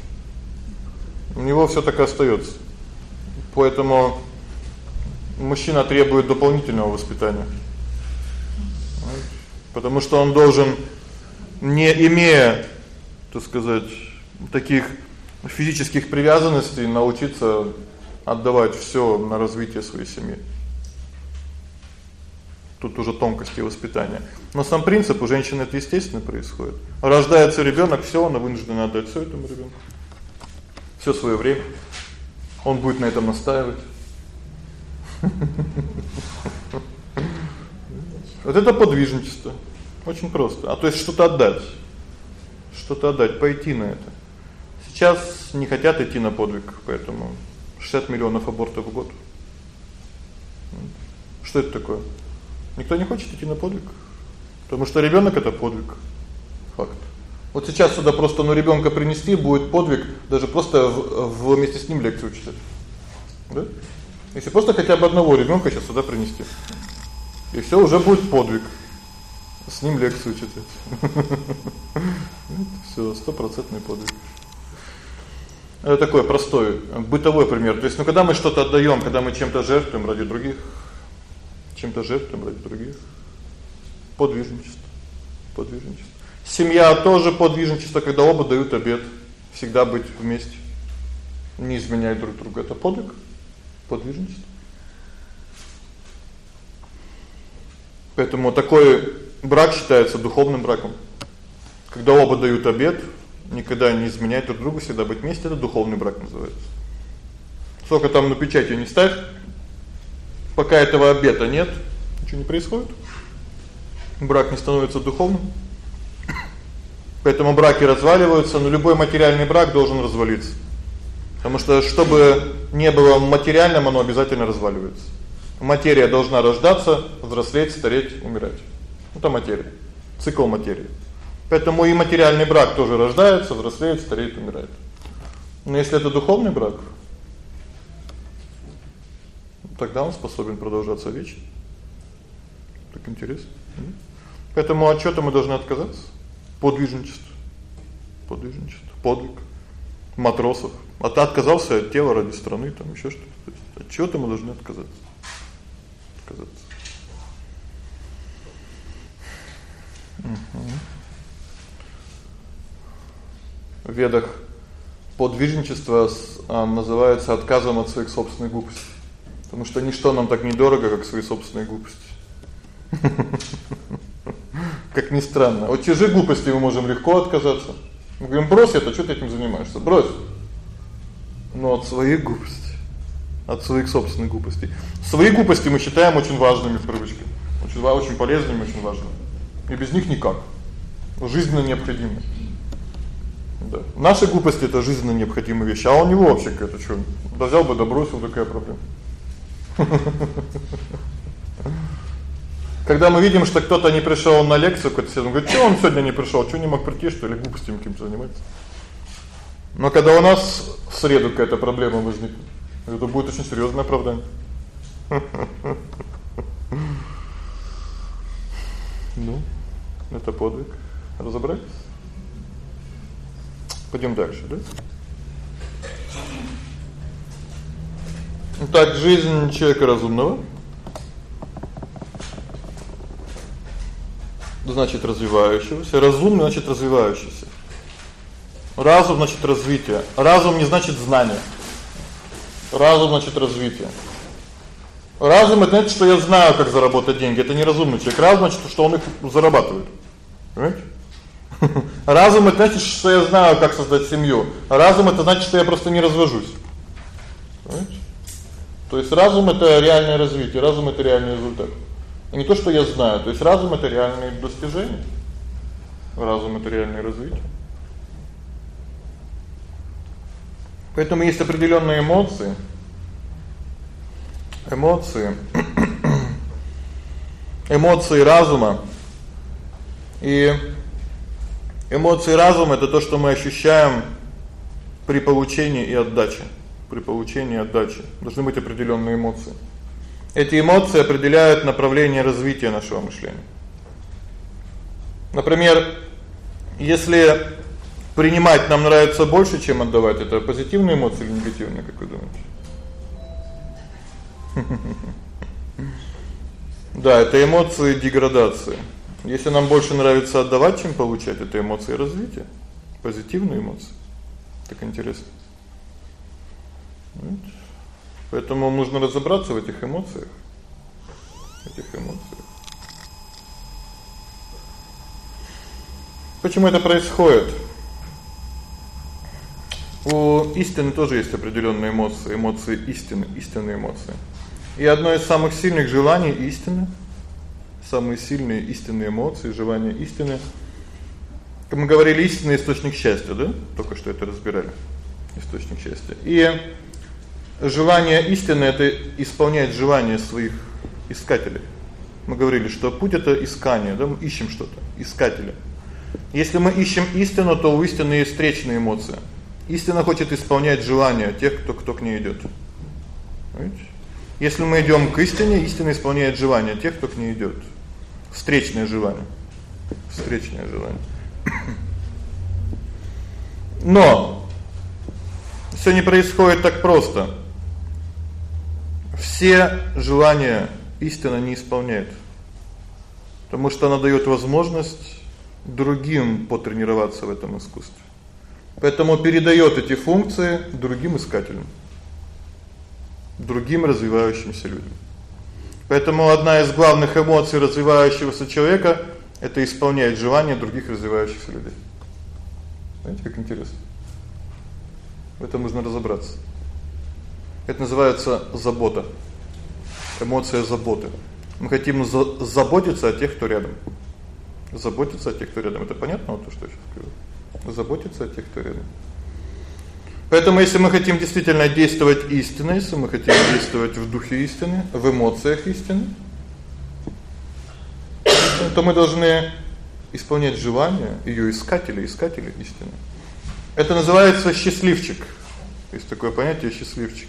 У него всё так и остаётся. Поэтому мужчина требует дополнительного воспитания. Потому что он должен не имея, так сказать, таких физических привязанностей, научиться отдавать всё на развитие своей семьи. Тут уже тонкости воспитания. Но сам принцип у женщины это естественно происходит. Рождается ребёнок, всё, она вынуждена отдать всё этому ребёнку. Всё своё время. Он будет на этом настаивать. Вот это подвижничество. Очень просто. А то есть что-то отдать. Что-то отдать, пойти на это. Сейчас не хотят идти на подвиг, поэтому 60 миллионов абортов в год. Что это такое? Никто не хочет идти на подвиг. Потому что ребёнок это подвиг. Факт. Вот сейчас сюда просто ну ребёнка принести будет подвиг, даже просто в, вместе с ним лекцию читать. Да? Если просто хотя бы одного ребёнка сейчас сюда принести. И всё уже будет подвиг. С ним лекцию читать. Всё, стопроцентный подвиг. Это такой простой бытовой пример. То есть, ну когда мы что-то отдаём, когда мы чем-то жертвуем ради других, чем-то жертвуем ради других, подвижничество. Подвижничество. Семья тоже подвижничество, когда оба дают обет всегда быть вместе, не изменять друг другу. Это подвиг, подвижничество. Поэтому такой брак считается духовным браком. Когда оба дают обет никогда не изменять друг другу, всегда быть вместе это духовный брак называется. Сколько там на печати не ставь, пока этого обета нет, ничего не происходит. Брак не становится духовным. Поэтому браки разваливаются, но любой материальный брак должен развалиться. Потому что чтобы не было материальным, оно обязательно разваливается. Материя должна рождаться, взрослеть, стареть, умирать. Это материя. Цикл материи. Поэтому и материальный брак тоже рождается, взрослеет, стареет, умирает. Но если это духовный брак, тогда он способен продолжаться вечно. Так интересно. Поэтому от чего-то мы должны отказаться. Подвижничество. Подвижничество, подвиг матросов. А ты отказался от тела ради страны, там ещё что-то. То есть от чего-то мы должны отказаться. Отказаться. Угу. В ведах подвижничество а, называется отказом от своих собственных глупостей. Потому что ничто нам так недорого, как свои собственные глупости. Как ни странно. От чужих глупостей мы можем легко отказаться. Мы говорим: "Брось это, что ты этим занимаешься? Брось". Но от своих глупостей, от своих собственных глупостей. Свои глупости мы считаем очень важными в. Очень очень полезными, очень важными. И без них никак. Жизненно необходимы. Да. Наши глупости это жизненно необходимые вещи, а у него вообще какая-то что? Да бы, добросил такая проблема. Когда мы видим, что кто-то не пришёл на лекцию, какой-то сидит, говорит: "Что он сегодня не пришёл? Что не мог прийти, что ли, глупостями какими-то занимается?" Но когда у нас в среду какая-то проблема возникнет, это будет очень серьёзное оправдание. Ну, это подвиг. Разобрались? Пойдём дальше, да? Так жизнь человека разумного значит развивающегося, разумный значит развивающийся. Разум значит развитие. Разум не значит знание. Разум значит развитие. Разум это значит, что я знаю, как заработать деньги. Это не разумный человек. Разум значит, что он их зарабатывает. Понимаете? Разум это значит, что я знаю, как создать семью. Разум это значит, что я просто не развожусь. Понимаете? То есть разум это реальное развитие, разум это реальный результат. И не то, что я знаю, то есть разум это реальные достижения. Разум это реальное развитие. Поэтому есть определённые эмоции. Эмоции. эмоции разума. И эмоции разума это то, что мы ощущаем при получении и отдаче. при получении отдачи. Должны быть определённые эмоции. Эти эмоции определяют направление развития нашего мышления. Например, если принимать нам нравится больше, чем отдавать, это позитивные эмоции или негативные, как вы думаете? Да, это эмоции деградации. Если нам больше нравится отдавать, чем получать, это эмоции развития, позитивные эмоции. Так интересно. Вот. Поэтому нужно разобраться в этих эмоциях. Этих эмоциях. Почему это происходит? У истины тоже есть определённые эмоции, эмоции истины, истинные эмоции. И одно из самых сильных желаний истины, самые сильные истинные эмоции, желание истины. Как мы говорили, истинный источник счастья, да? Только что это разбирали. Источник счастья. И желание истины это исполнять желания своих искателей. Мы говорили, что путь это искание, да, мы ищем что-то, искатели. Если мы ищем истину, то у истины есть встречные эмоции. Истина хочет исполнять желания тех, кто кто к ней идёт. Понимаете? Если мы идём к истине, истина исполняет желания тех, кто к ней идёт. Встречное желание. Встречное желание. Но всё не происходит так просто. Все желания истина не исполняет. Потому что она даёт возможность другим потренироваться в этом искусстве. Поэтому передаёт эти функции другим искателям другим развивающимся людям. Поэтому одна из главных эмоций развивающегося человека это исполнять желания других развивающихся людей. Знаете, как интересно. В этом нужно разобраться. Это называется забота. Эмоция заботы. Мы хотим за заботиться о тех, кто рядом. Заботиться о тех, кто рядом. Это понятно, вот то, что я сейчас говорю. Заботиться о тех, кто рядом. Поэтому если мы хотим действительно действовать истинно, если мы хотим действовать в духе истины, в эмоциях истины, то мы должны исполнять желания её искателей, искателей истины. Это называется счастливчик. Есть такое понятие счастливчик.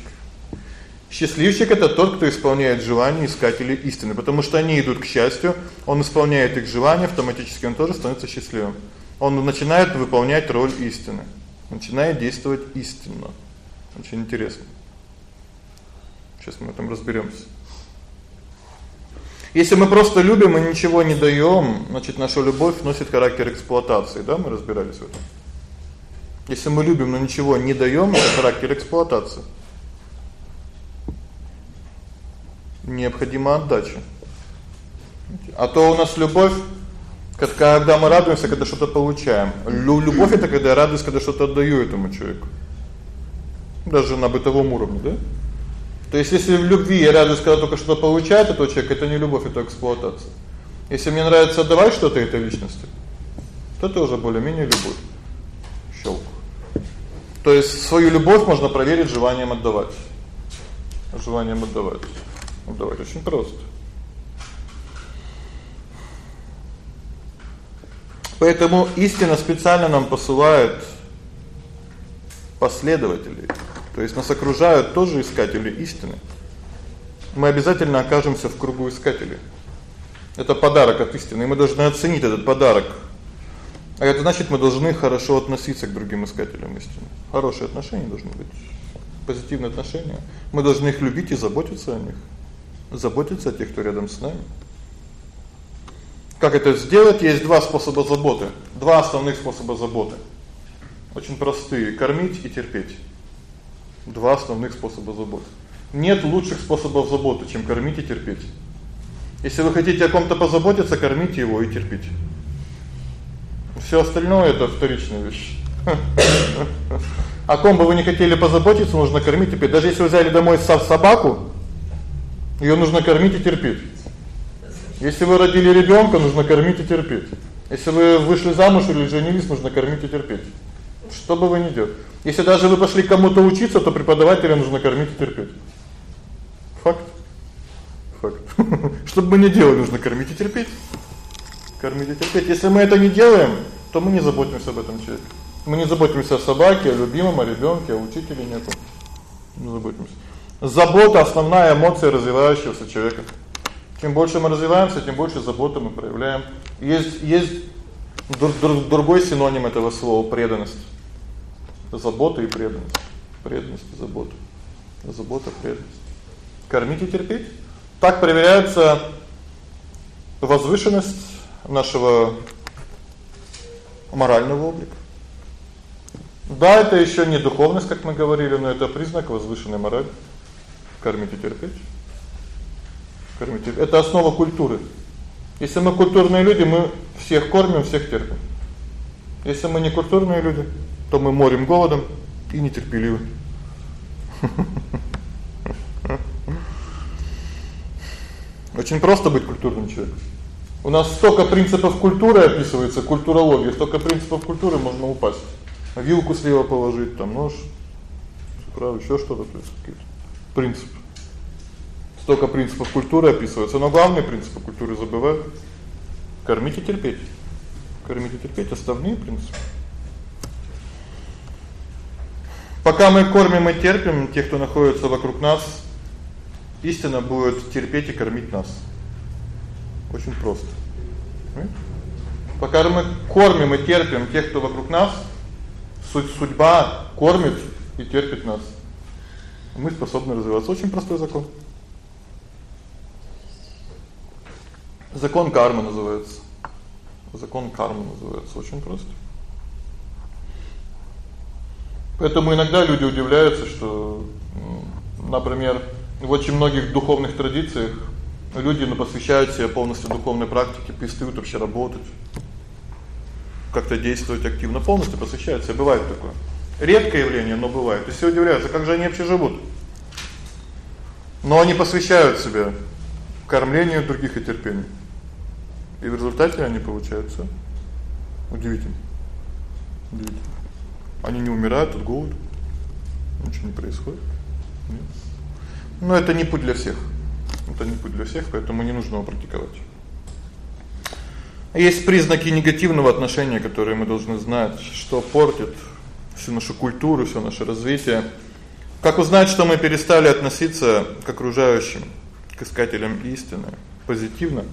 Счастливчик это тот, кто исполняет желания искателей истины, потому что они идут к счастью, он исполняет их желания, автоматически он тоже становится счастливым. Он начинает выполнять роль истины начинает действовать истинно. Очень интересно. Сейчас мы этом разберёмся. Если мы просто любим и ничего не даём, значит, наша любовь носит характер эксплуатации, да, мы разбирались в этом. Если мы любим, но ничего не даём, это характер эксплуатации. Необходима отдача. А то у нас любовь когда мы радуемся, когда что-то получаем. Любовь это когда я радуюсь, когда что-то отдаю этому человеку. Даже на бытовом уровне, да? То есть если в любви я радуюсь, когда только что-то получает этот человек, это не любовь, это эксплуатация. Если мне нравится отдавать что-то этой личности, то это уже более-менее любовь. Щелк. То есть свою любовь можно проверить желанием отдавать. Желанием отдавать. Отдавать очень просто. Поэтому истина специально нам посылает последователей. То есть нас окружают тоже искатели истины. Мы обязательно окажемся в кругу искателей. Это подарок от истины, и мы должны оценить этот подарок. А это значит, мы должны хорошо относиться к другим искателям истины. Хорошие отношения должны быть. Позитивные отношения. Мы должны их любить и заботиться о них. Заботиться о тех, кто рядом с нами. Как это сделать? Есть два способа заботы. Два основных способа заботы. Очень простые: кормить и терпеть. Два основных способа заботы. Нет лучших способов заботы, чем кормить и терпеть. Если вы хотите о ком-то позаботиться, кормите его и терпите. Всё остальное это вторичная вещь. О ком бы вы не хотели позаботиться, нужно кормить и терпеть. Даже если вы взяли домой собаку, её нужно кормить и терпеть. Если вы родили ребёнка, нужно кормить и терпеть. Если вы вышли замуж или женились, нужно кормить и терпеть. Что бы вы ни делали. Если даже вы пошли кому-то учиться, то преподавателя нужно кормить и терпеть. Факт. Факт. Что бы мы ни делали, нужно кормить и терпеть. Кормить и терпеть. Если мы это не делаем, то мы не заботимся об этом человеке. Мы не заботимся о собаке, о любимом, о ребёнке, о учителе нету. заботимся. Забота основная эмоция развивающегося человека. Чем больше мы развиваемся, тем больше заботы мы проявляем. Есть есть другой синоним этого слова преданность. Забота и преданность. Преданность и забота. Забота, преданность. Кормить и терпеть. Так проверяется возвышенность нашего морального облика. Да, это ещё не духовность, как мы говорили, но это признак возвышенной морали. Кормить и терпеть. Кормить. Это основа культуры. Если мы культурные люди, мы всех кормим, всех терпим. Если мы не культурные люди, то мы морим голодом и нетерпеливы. Очень просто быть культурным человеком. У нас столько принципов культуры описывается, культурология, столько принципов культуры можно упасть. Вилку слева положить, там нож справа ещё что-то, то есть какие-то принципы. Столько принципов культуры описывается, но главный принцип культуры забывают. Кормить и терпеть. Кормить и терпеть основные принципы. Пока мы кормим и терпим тех, кто находится вокруг нас, истина будет терпеть и кормить нас. Очень просто. Пока мы кормим и терпим тех, кто вокруг нас, суть судьба кормит и терпит нас. Мы способны развиваться. Очень простой закон. Закон кармы называется. Закон кармы называется, очень просто. Поэтому иногда люди удивляются, что, например, в очень многих духовных традициях люди, ну, посвящают себя полностью духовной практике, перестают вообще работать, как-то действовать активно, полностью посвящают себя. Бывает такое. Редкое явление, но бывает. И все удивляются, как же они вообще живут. Но они посвящают себя кормлению других и терпению. И в результате они получаются удивительны. Удивительны. Они не умирают от голода. Ничего не происходит. Нет. Но это не путь для всех. Это не путь для всех, поэтому не нужно его практиковать. Есть признаки негативного отношения, которые мы должны знать, что портит всю нашу культуру, всё наше развитие. Как узнать, что мы перестали относиться к окружающим, к искателям истины позитивно?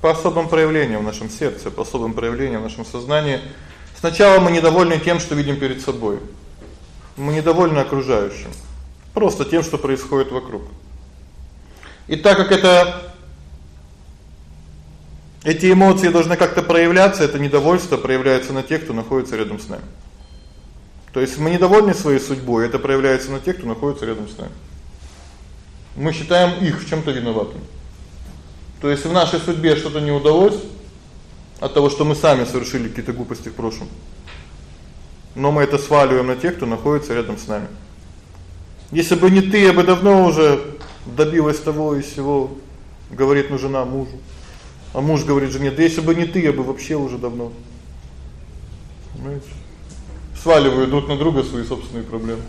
По особым проявлениям в нашем сердце, по особым проявлениям в нашем сознании. Сначала мы недовольны тем, что видим перед собой. Мы недовольны окружающим, просто тем, что происходит вокруг. И так как это эти эмоции должны как-то проявляться, это недовольство проявляется на тех, кто находится рядом с нами. То есть мы недовольны своей судьбой, это проявляется на тех, кто находится рядом с нами. Мы считаем их в чём-то виноватыми. То есть в нашей судьбе что-то не удалось от того, что мы сами совершили какие-то глупости в прошлом. Но мы это сваливаем на тех, кто находится рядом с нами. Если бы не ты, я бы давно уже добилась того и сего, говорит ну жена мужу. А муж говорит жене: "Да если бы не ты, я бы вообще уже давно". Понимаете? Сваливают друг на друга свои собственные проблемы.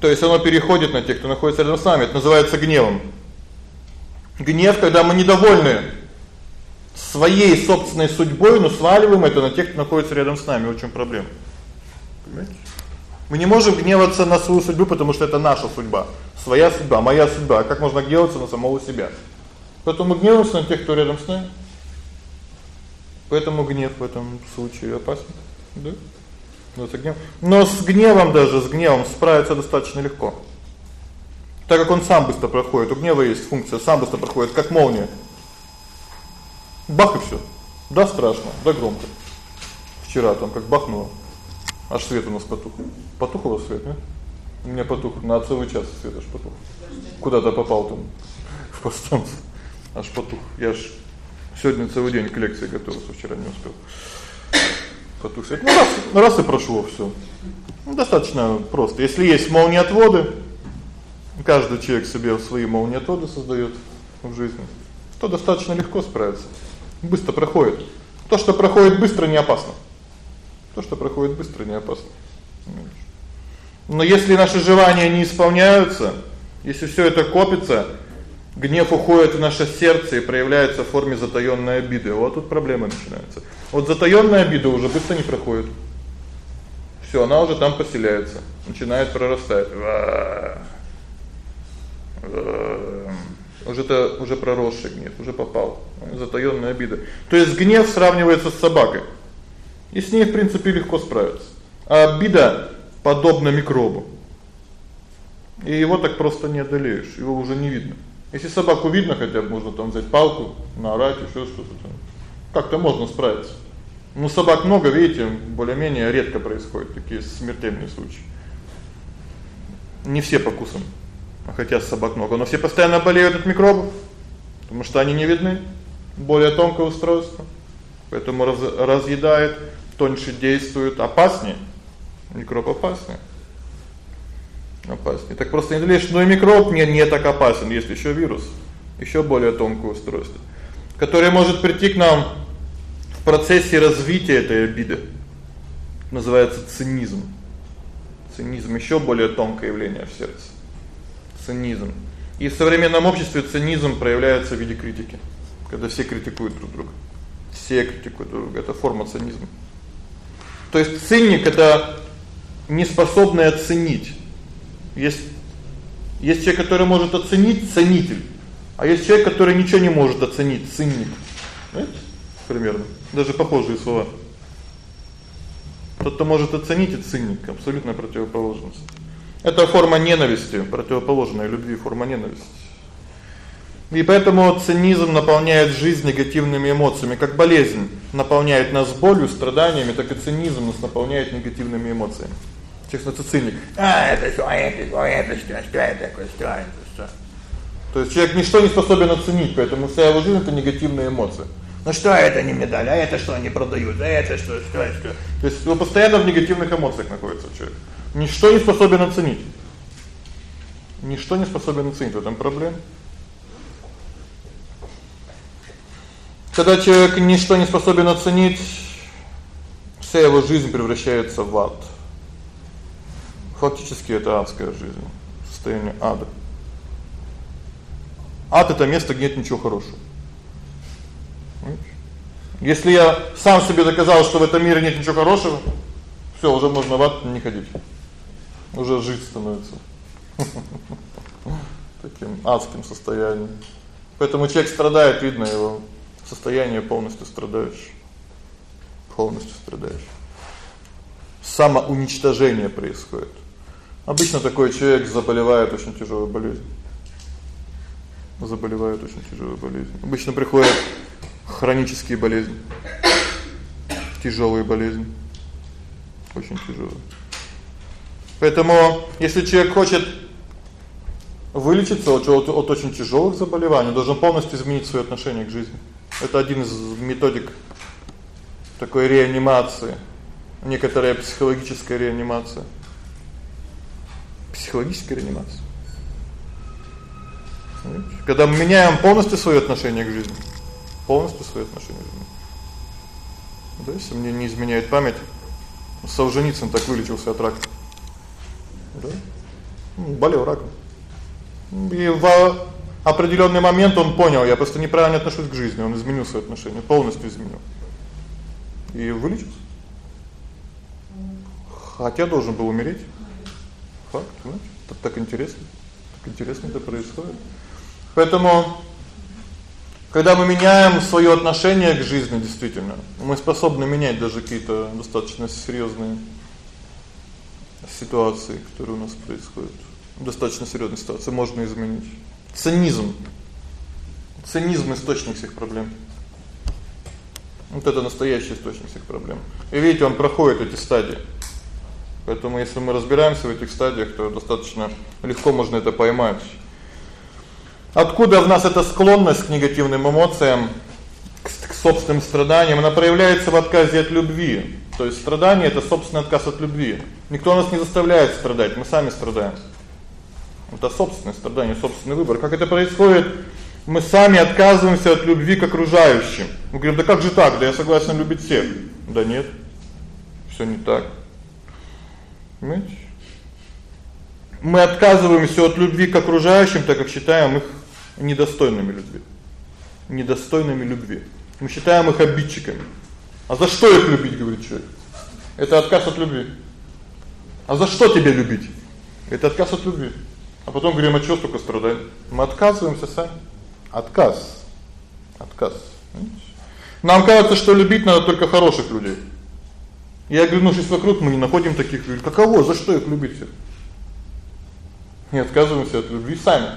То есть оно переходит на тех, кто находится рядом с нами. Это называется гневом. Гнев, когда мы недовольны своей собственной судьбой, но сваливаем это на тех, кто находится рядом с нами. Очень проблема. Понимаете? Мы не можем гневаться на свою судьбу, потому что это наша судьба. Своя судьба, моя судьба. А как можно гневаться на самого себя? Поэтому мы гневаемся на тех, кто рядом с нами. Поэтому гнев в этом случае опасен. Да? Но это гнев. Но с гневом даже с гневом справиться достаточно легко. Так как он сам быстро проходит. У гнева есть функция сам быстро проходит, как молния. Бах и всё. Да страшно, да громко. Вчера там как бахнуло. Аж свет у нас потух. Потух у вас свет, да? У меня потух на отцовый час свет аж потух. Куда-то попал там в подстанцию. Аж потух. Я ж сегодня целый день к лекции готовился, вчера не успел. Свет. Ну раз, раз и прошло всё. Ну достаточно просто. Если есть молниеотводы, каждый человек себе свои молниеотводы создаёт в жизни, то достаточно легко справиться. Быстро проходит. То, что проходит быстро, не опасно. То, что проходит быстро, не опасно. Но если наши желания не исполняются, если всё это копится, гнев уходит в наше сердце и проявляется в форме затаённой обиды. Вот тут проблема начинается. Вот затаённая обида уже быстро не проходит. Всё, она уже там поселяется, начинает прорастать. Уже это уже проросший гнев, уже попал. Затаённая обида. То есть гнев сравнивается с собакой. И с ней, в принципе, легко справиться. А обида подобна микробу. И его так просто не одолеешь, его уже не видно. Если собаку видно, хотя бы можно там взять палку, наорать ещё что-то там. Как-то можно справиться. Ну собак много, видите, более-менее редко происходят такие смертельные случаи. Не все покусаны. А хотя собак много, но все постоянно болеют от микробов, потому что они не видны. Более тонкое устройство. Поэтому раз, разъедает, тоньше действует, опаснее. Микроб опаснее опаснее. Так просто не лишь, но и микроб не не так опасен, есть ещё вирус, ещё более тонкое устройство, которое может прийти к нам в процессе развития этой обиды. Называется цинизм. Цинизм ещё более тонкое явление в сердце. Цинизм. И в современном обществе цинизм проявляется в виде критики, когда все критикуют друг друга. Все критикуют друг друга это форма цинизма. То есть циник это неспособный оценить есть есть человек, который может оценить, ценитель. А есть человек, который ничего не может оценить, ценник. Знаете? Примерно. Даже похожие слова. Тот, кто может оценить, и ценник абсолютно противоположность. Это форма ненависти, противоположная любви форма ненависти. И поэтому цинизм наполняет жизнь негативными эмоциями, как болезнь наполняет нас болью, страданиями, так и цинизм нас наполняет негативными эмоциями техноцицильник. А, это что, а это, что, это что, что это такое, что это, что. То есть человек ничто не способен оценить, поэтому вся его жизнь это негативные эмоции. Ну что это не медаль, а это что они продают, а это что, что, что. То есть он постоянно в негативных эмоциях находится человек. Ничто не способен оценить. Ничто не способен оценить, в этом проблема. Когда человек ничто не способен оценить, вся его жизнь превращается в ад. Фактически это адская жизнь, состояние ада. Ад это место, где нет ничего хорошего. Если я сам себе доказал, что в этом мире нет ничего хорошего, всё, уже можно в ад не ходить. Уже жить становится таким адским состоянием. Поэтому человек страдает, видно его состояние полностью страдающий. Полностью страдающий. Самоуничтожение происходит. Обычно такой человек заболевает очень тяжелой болезнью. Заболевает очень тяжелой болезнью. Обычно приходят хронические болезни. Тяжелые болезни. Очень тяжелые. Поэтому, если человек хочет вылечиться от, от, от очень тяжелых заболеваний, должен полностью изменить своё отношение к жизни. Это один из методик такой реанимации, некоторая психологическая реанимация психологической реанимации. Когда мы меняем полностью своё отношение к жизни, полностью своё отношение к жизни. Да, если мне не изменяет память, Солженицын так вылечился от рака. Да? Ну, болел раком. И в определённый момент он понял, я просто неправильно отношусь к жизни, он изменил своё отношение, полностью изменил. И вылечился. Хотя должен был умереть. Факт, ну, это так интересно. Так интересно это происходит. Поэтому когда мы меняем своё отношение к жизни, действительно, мы способны менять даже какие-то достаточно серьёзные ситуации, которые у нас происходят. Достаточно серьёзные ситуации можно изменить. Цинизм. Цинизм источник всех проблем. Вот это настоящий источник всех проблем. И видите, он проходит эти стадии. Поэтому если мы разбираемся в этих стадиях, то достаточно легко можно это поймать. Откуда в нас эта склонность к негативным эмоциям, к, к собственным страданиям? Она проявляется в отказе от любви. То есть страдание это собственный отказ от любви. Никто нас не заставляет страдать, мы сами страдаем. Это собственное страдание, собственный выбор. Как это происходит? Мы сами отказываемся от любви к окружающим. Мы говорим: "Да как же так? Да я согласен любить всех". Да нет. Всё не так. Понимаете? Мы отказываемся от любви к окружающим, так как считаем их недостойными любви. Недостойными любви. Мы считаем их обидчиками. А за что их любить, говорит человек? Это отказ от любви. А за что тебя любить? Это отказ от любви. А потом говорим, а что столько страдаем? Мы отказываемся сами. Отказ. Отказ. Нам кажется, что любить надо только хороших людей. Я оглянувшись вокруг, мы не находим таких людей. Каково? За что их любить? И отказываемся от любви сами.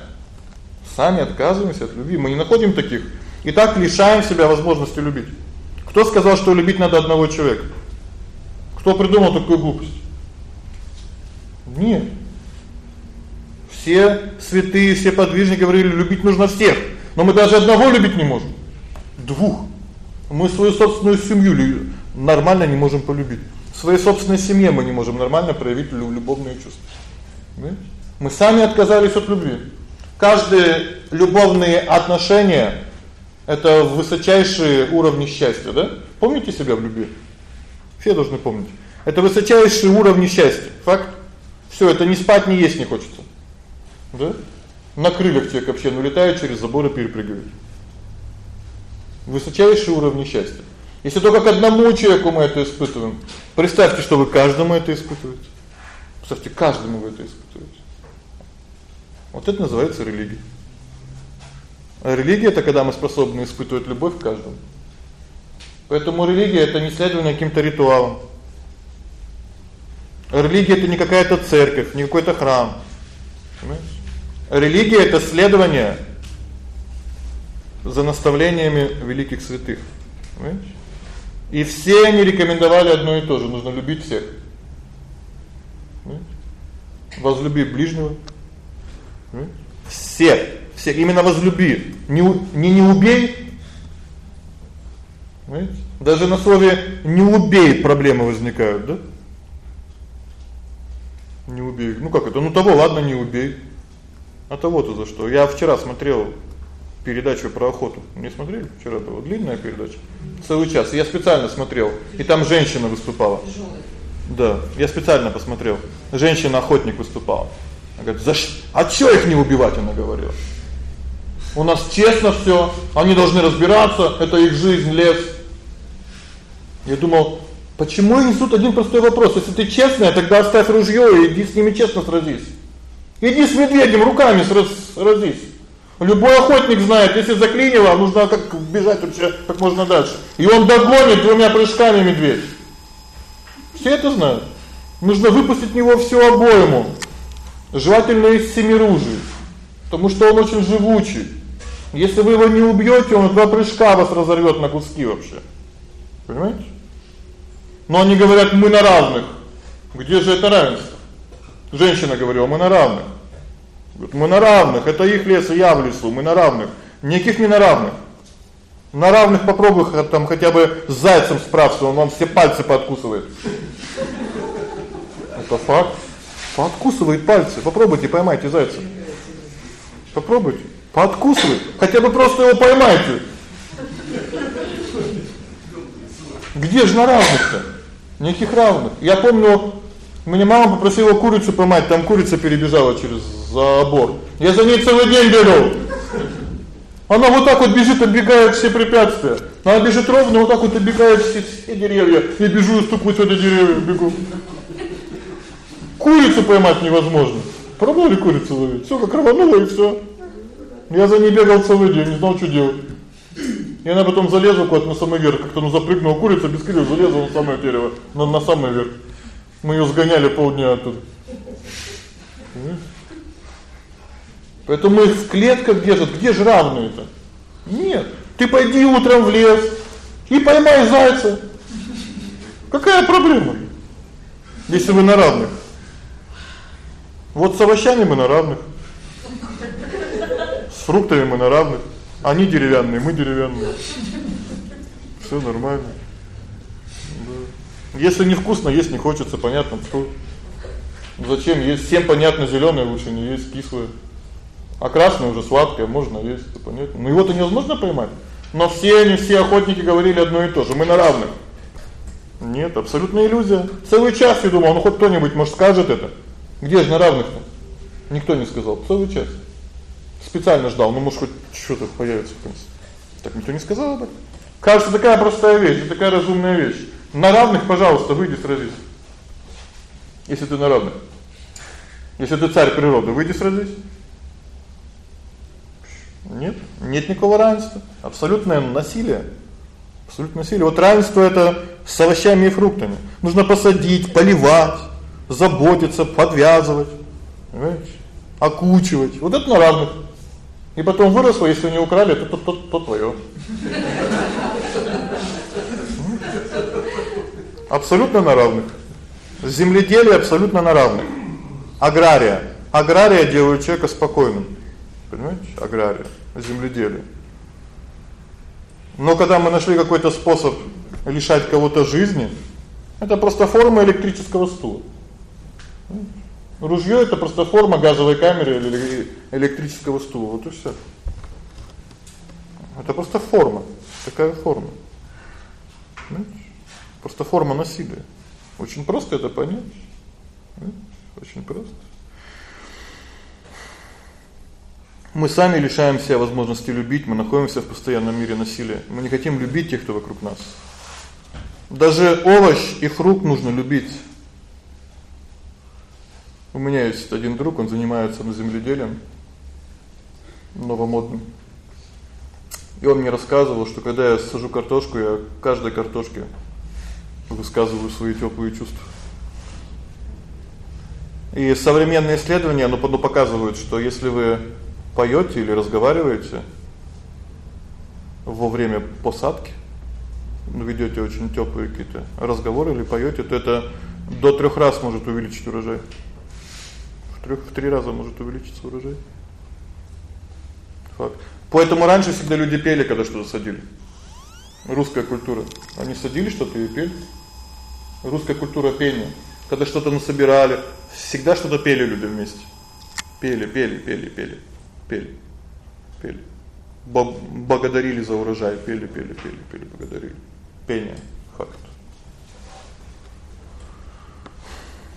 Сами отказываемся от любви. Мы не находим таких. И так лишаем себя возможности любить. Кто сказал, что любить надо одного человека? Кто придумал такую глупость? Нет. Все святые, все подвижники говорили, любить нужно всех. Но мы даже одного любить не можем. Двух. Мы свою собственную семью нормально не можем полюбить. В своей собственной семье мы не можем нормально проявить любовные чувства. Понимаете? Мы сами отказались от любви. Каждые любовные отношения это высочайшие уровни счастья, да? Помните себя в любви? Все должны помнить. Это высочайшие уровни счастья. Факт. Всё, это не спать, не есть не хочется. Да? На крыльях человек вообще ну летает через заборы перепрыгивает. Высочайшие уровни счастья. Если только к одному человеку мы это испытываем, представьте, что вы каждому это испытываете. Представьте, каждому вы это испытываете. Вот это называется религия. А религия это когда мы способны испытывать любовь к каждому. Поэтому религия это не следование каким-то ритуалам. Религия это не какая-то церковь, не какой-то храм. Понимаете? Религия это следование за наставлениями великих святых. Понимаете? И все они рекомендовали одно и то же: нужно любить всех. Возлюби ближнего. Всех, всех именно возлюби. Не не не убей. Понимаете? Даже на слове не убей проблемы возникают, да? Не убей. Ну как это? Ну того, ладно, не убей. А того-то за что? Я вчера смотрел передачу про охоту. Не смотрели? Вчера была длинная передача. Целый час. Я специально смотрел, и там женщина выступала. Да, я специально посмотрел. Женщина-охотник выступала. Она говорит: "За что? А что их не убивать?" она говорила. У нас честно всё, они должны разбираться, это их жизнь, лес. Я думал, почему им несут один простой вопрос: если ты честная, тогда оставь ружьё и иди с ними честно сразись. Иди с медведем руками сразись. Любой охотник знает, если заклинило, нужно как бежать вообще как можно дальше. И он догонит двумя прыжками медведь. Все это знают. Нужно выпустить него всю обойму. Желательно из семи ружей, потому что он очень живучий. Если вы его не убьёте, он два прыжка вас разорвёт на куски вообще. Понимаете? Но они говорят: "Мы на равных". Где же это равенство? Женщина говорила: "Мы на равных". Вот мы на равных, это их лес, и я в лесу, мы на равных. Никаких не на равных. На равных попробуй там хотя бы с зайцем справиться, он вам все пальцы подкусывает. Это факт. Подкусывает пальцы. Попробуйте, поймайте зайца. Попробуйте. Подкусывает. Хотя бы просто его поймайте. Где же на равных-то? Никаких равных. Я помню, меня мама попросила курицу поймать, там курица перебежала через забор. Я за ней целый день бегал. Она вот так вот бежит, оббегает все препятствия. Она бежит ровно, вот так вот оббегает все, все деревья. Я бежу и стукаю сюда деревья, бегу. Курицу поймать невозможно. Пробовали курицу ловить? Всё, как рвануло и всё. Я за ней бегал целый день, не знал, что делать. И она потом залезла куда-то на самый верх, как-то ну запрыгнула курица без крыльев, залезла на самое дерево, на на самый верх. Мы её сгоняли полдня оттуда. Поэтому их в клетках держат. Где же равные-то? Нет. Ты пойди утром в лес и поймай зайца. Какая проблема? Если вы на равных. Вот с овощами мы на равных. С фруктами мы на равных. Они деревянные, мы деревянные. Всё нормально. Если невкусно, есть не хочется, понятно, что Зачем есть? Всем понятно, зелёное лучше не есть, кислое. А красное уже сладкое, можно есть, это понятно. Но его-то невозможно поймать. Но все они, все охотники говорили одно и то же: мы на равных. Нет, абсолютная иллюзия. Целый час я думал, ну хоть кто-нибудь может скажет это. Где же на равных-то? Никто не сказал. Целый час. Специально ждал, ну может хоть что-то появится в конце. Так никто не сказал об этом. Кажется, такая простая вещь, такая разумная вещь. На равных, пожалуйста, выйди сразись. Если ты на равных. Если ты царь природы, выйди сразись. Нет, нет никакого равенства. Абсолютное насилие. Абсолютное насилие. Вот равенство это с овощами и фруктами. Нужно посадить, поливать, заботиться, подвязывать, понимаешь? Окучивать. Вот это на равных. И потом выросло, если не украли, то то то, то твоё. Абсолютно на равных. Земледелие абсолютно на равных. Агрария. Агрария делает человека спокойным. Понимаете? Агрария, земледелие. Но когда мы нашли какой-то способ лишать кого-то жизни, это просто форма электрического стула. Ружьё это просто форма газовой камеры или электрического стула. Вот и всё. Это просто форма, такая форма. Просто форма насилия. Очень просто это понять. Очень просто. Мы сами лишаем себя возможности любить, мы находимся в постоянном мире насилия. Мы не хотим любить тех, кто вокруг нас. Даже овощ и фрукт нужно любить. У меня есть один друг, он занимается земледелием новомодным. И он мне рассказывал, что когда я сажу картошку, я каждой картошке высказываю свои тёплые чувства. И современные исследования, оно показывают, что если вы поёте или разговариваете во время посадки, ведёте очень тёплые какие-то разговоры или поёте, то это до 3 раз может увеличить урожай. В 3 в 3 раза может увеличиться урожай. Факт. Поэтому раньше всегда люди пели, когда что-то садили. Русская культура. Они садили что-то и пели. Русская культура пения. Когда что-то насобирали, всегда что-то пели люди вместе. Пели, пели, пели, пели пели. Пели. Благодарили за урожай, пели, пели, пели, пели, благодарили. Пение факт.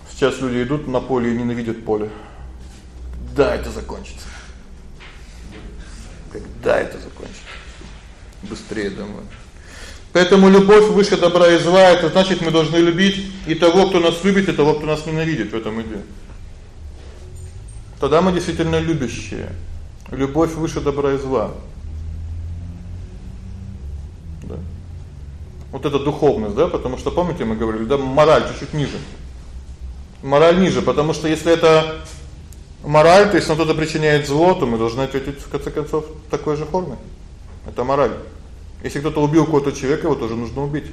Сейчас люди идут на поле и ненавидят поле. Да, это закончится. Когда это закончится? Быстрее домой. Поэтому любовь выше добра и зла это значит, мы должны любить и того, кто нас любит, и того, кто нас ненавидит в этом идее. Тогда мы действительно любящие. Любовь выше добра и зла. Да. Вот это духовность, да, потому что помните, мы говорили, да, мораль чуть-чуть ниже. Мораль ниже, потому что если это мораль, то есть кто-то причиняет зло, то мы должны ответить в конце концов такой же формой. Это мораль. Если кто-то убил кого-то человека, его тоже нужно убить.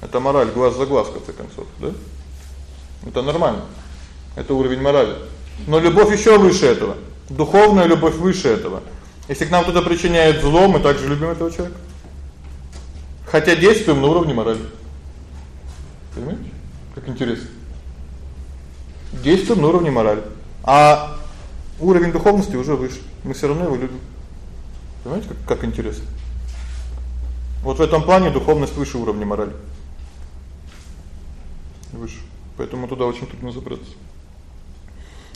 Это мораль, глаз за глаз в конце концов, да? Это нормально. Это уровень морали. Но любовь ещё выше этого. Духовная любовь выше этого. Если к нам кто-то причиняет зло, мы также любим этого человека. Хотя действуем на уровне морали. Понимаете? Как интересно. Действуем на уровне морали. А уровень духовности уже выше. Мы всё равно его любим. Понимаете, как как интересно. Вот в этом плане духовность выше уровня морали. Выше. Поэтому туда очень трудно забраться.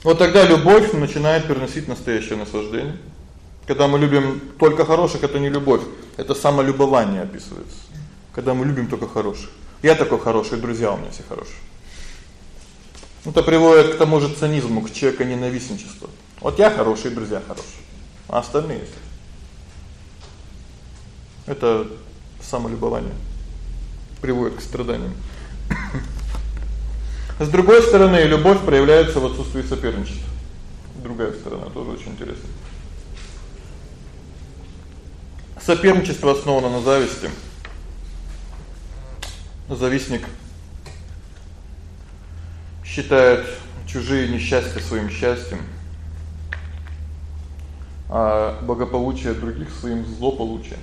Вот тогда любовь начинает приносить настоящее наслаждение. Когда мы любим только хороших это не любовь, это самолюбование описывается. Когда мы любим только хороших. Я такой хороший, друзья у меня все хорошие. Это приводит к тому же цинизму, к человеконенавистничеству. Вот я хороший, друзья хорошие, а остальные это самолюбование приводит к страданиям. С другой стороны, любовь проявляется в отсутствии соперничества. Другая сторона тоже очень интересная. Соперничество основано на зависти. Завистник считает чужие несчастья своим счастьем, а благополучие других своим злополучием.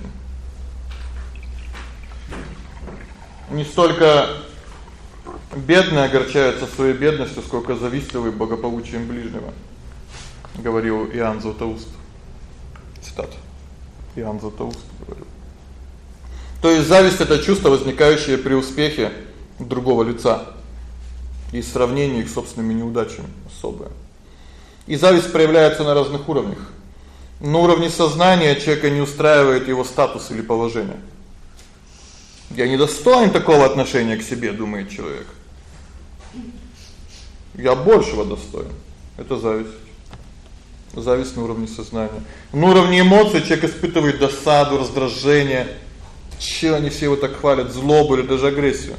Не столько Бедные огорчаются своей бедностью, сколько завистливы благополучием ближнего, говорил Иоанн Златоуст. Цитата. Иоанн Златоуст говорил. То есть зависть это чувство, возникающее при успехе другого лица и сравнении их с собственными неудачами особое. И зависть проявляется на разных уровнях. На уровне сознания человека не устраивает его статус или положение. Я не достоин такого отношения к себе, думает человек. Я большего достоин. Это зависть. Зависть на уровне сознания. На уровне эмоций человек испытывает досаду, раздражение. Че они все его так хвалят, злобу или даже агрессию?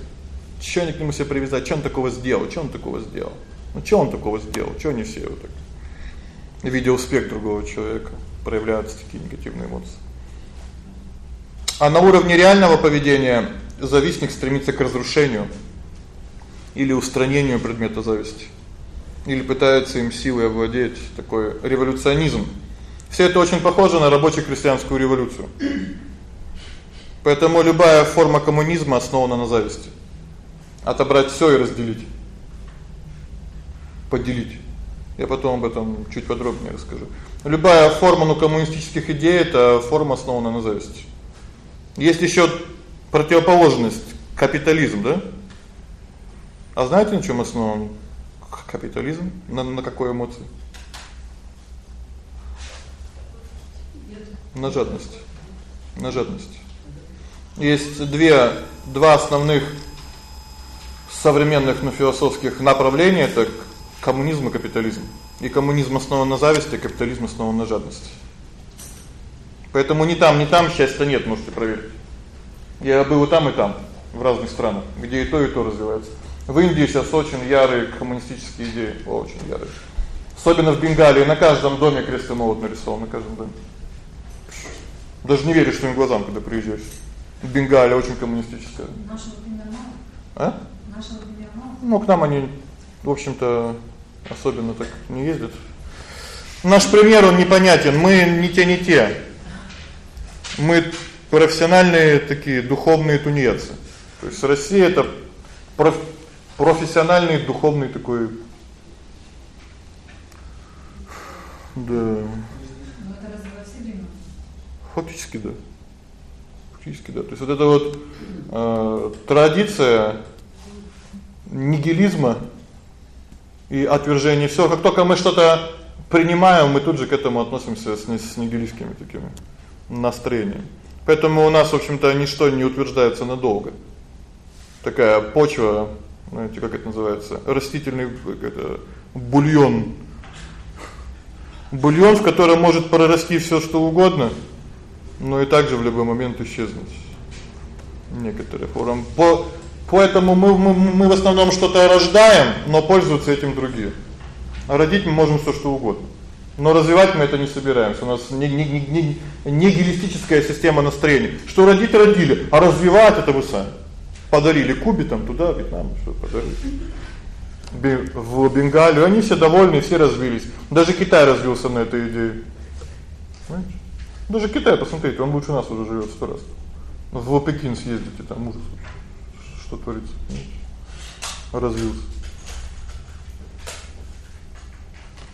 Что они к нему себя привязать? Что он такого сделал? Что он такого сделал? Ну что он такого сделал? Что они все его так? Видя успех другого человека, проявляются такие негативные эмоции. А на уровне реального поведения завистник стремится к разрушению или устранению предмета зависти. Или пытается им силой овладеть, такой революционизм. Все это очень похоже на рабоче-крестьянскую революцию. Поэтому любая форма коммунизма основана на зависти. Отобрать всё и разделить. Поделить. Я потом об этом чуть подробнее расскажу. Любая форма ну коммунистических идей это форма основана на зависти. Есть ещё противоположность капитализм, да? А знаете, на чём основан капитализм? На на какой эмоции? На жадность. На жадность. Есть две два основных современных ну философских направления это коммунизм и капитализм. И коммунизм основан на зависти, а капитализм основан на жадности. Поэтому ни там, ни там счастья нет, можете проверить. Я был и там, и там, в разных странах, где и то, и то развивается. В Индии сейчас очень ярые коммунистические идеи, очень ярые. Особенно в Бенгалии на каждом доме крестный молот нарисован, на каждом доме. Даже не веришь своим глазам, когда приезжаешь. Бенгалия очень коммунистическая. Например, мало. А? Например, мало. Ну, к нам они, в общем-то, особенно так не ездят. Наш пример он непонятен. Мы не те, не те. Мы профессиональные такие духовные тунеядцы. То есть Россия это проф, профессиональный духовный такой Да. Времена? Фактически да. Фактически да. То есть вот это вот э традиция нигилизма и отвержения всего, как только мы что-то принимаем, мы тут же к этому относимся с с нигилистскими такими настроениями. Поэтому у нас, в общем-то, ничто не утверждается надолго. Такая почва, знаете, как это называется, растительный это бульон. Бульон, в котором может прорасти всё что угодно, но и также в любой момент исчезнуть. Некоторые формы. По поэтому мы мы мы в основном что-то рождаем, но пользуются этим другие. А родить мы можем всё что угодно. Но развивать мы это не собираемся. У нас не не не не гелистическая система настроений. Что родить родили, а развивать это вы сами. Подарили Кубе там туда, Вьетнам, что подарили. В Бенгалию они все довольны, все развились. Даже Китай развился на этой идее. Понимаете? Даже Китай, посмотрите, он лучше нас уже живёт сто раз. В Пекин съездите, там ужас. Что творится? Развился.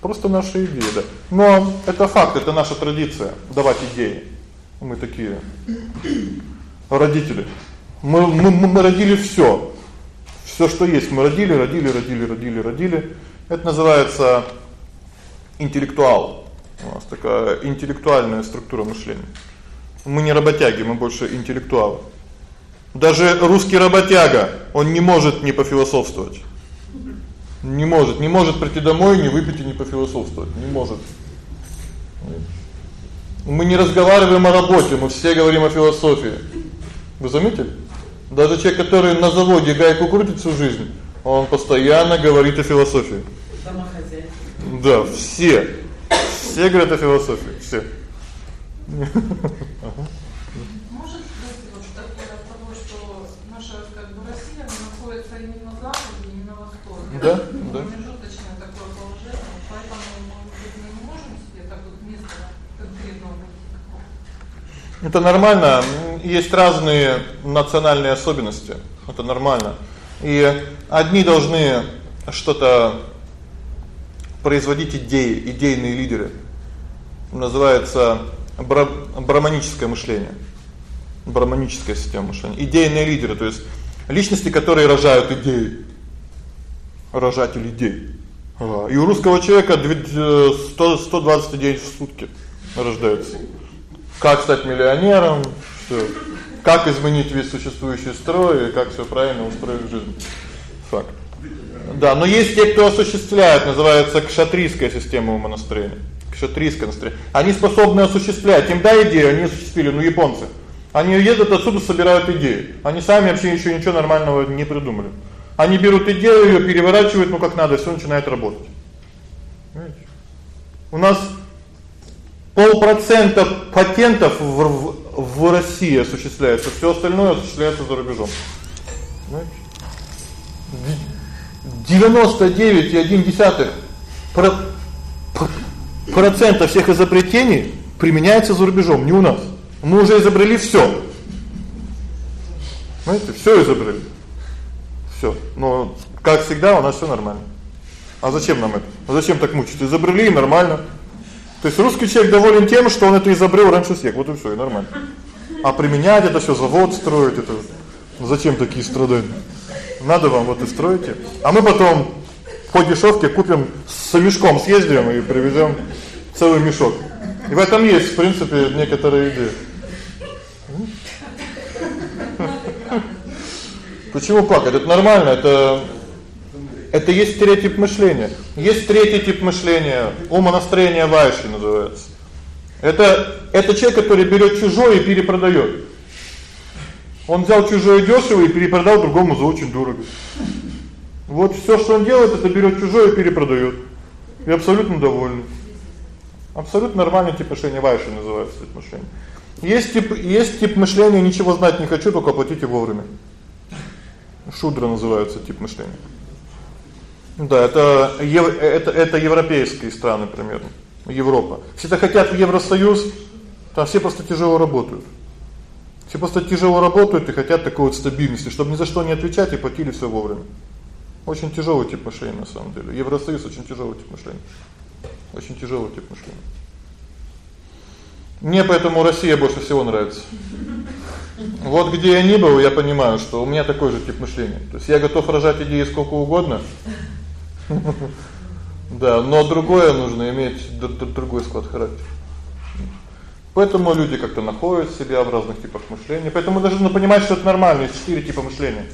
Просто наши идеи, да. Но это факт, это наша традиция давать идеи. Мы такие родители. Мы мы мы родили всё. Всё, что есть, мы родили, родили, родили, родили, родили. Это называется интеллектуал. У нас такая интеллектуальная структура мышления. Мы не работяги, мы больше интеллектуалы. Даже русский работяга, он не может не пофилософствовать. Не может, не может прийти домой, не выпить и не пофилософствовать. Не может. Мы не разговариваем о работе, мы все говорим о философии. Вы заметили? Даже человек, который на заводе гайку крутит всю жизнь, он постоянно говорит о философии. Домохозяйка. Да, все. Все говорят о философии, все. Ага. Может быть вот такое от того, что наша как бы Россия находится не на западе, не на востоке. Да, да. Промежуточное такое положение, поэтому мы не можем себе так вот место конкретного. Это нормально. Есть разные национальные особенности. Это нормально. И одни должны что-то производить идеи, идейные лидеры. Называется бра браманическое мышление. Браманическая система мышления. Идейные лидеры, то есть личности, которые рожают идеи. Рожатели идей. И у русского человека 100 120 идей в сутки рождаются. Как стать миллионером, что как изменить весь существующий строй и как всё правильно устроить в жизни. Факт. Да, но есть те, кто осуществляет, называется кшатрийская система умонастроения. Кшатрийское настроение. Они способны осуществлять. Им дай идею, они осуществили, ну японцы. Они ездят отсюда, собирают идеи. Они сами вообще еще ничего нормального не придумали. Они берут идею, её переворачивают, ну как надо, всё начинает работать. Понимаете? У нас полпроцента патентов в, в, в России осуществляется, всё остальное осуществляется за рубежом. Понимаете? 99,1 про, процента всех изобретений применяется за рубежом, не у нас. Мы уже изобрели всё. Знаете, всё изобрели. Всё. Но как всегда, у нас всё нормально. А зачем нам это? А зачем так мучиться? Изобрели нормально. То есть русский человек доволен тем, что он это изобрел раньше всех. Вот и всё, и нормально. А применять это всё завод строить это зачем такие страдания? Надо вам вот и строите. А мы потом по дешёвке купим с мешком съездим и привезём целый мешок. И в этом есть, в принципе, некоторые идеи. Почему плакать? Это нормально, это это есть стереотип мышления. Есть третий тип мышления, умонастроение вайши называется. Это это человек, который берёт чужое и перепродаёт. Он взял чужое дёшево и перепродал другому за очень дорого. Вот всё, что он делает, это берёт чужое и перепродаёт. И абсолютно довольный. Абсолютно нормальный тип мышления вайши называется тип мышления. Есть тип есть тип мышления ничего знать не хочу, только платите вовремя. Шудра называется тип мышления. Да, это это это европейские страны примерно. Европа. Все-то хотят в Евросоюз, там все просто тяжело работают. Все просто тяжело работают и хотят такой вот стабильности, чтобы ни за что не отвечать и платили всё вовремя. Очень тяжелый тип мышления на самом деле. Евросоюз очень тяжелый тип мышления. Очень тяжелый тип мышления. Мне поэтому Россия больше всего нравится. Вот где я ни был, я понимаю, что у меня такой же тип мышления. То есть я готов рожать идеи сколько угодно. Да, но другое нужно иметь другой склад характера. Поэтому люди как-то находят себя в разных типах мышления. Поэтому должны понимать, что это нормально, есть четыре типа мышления.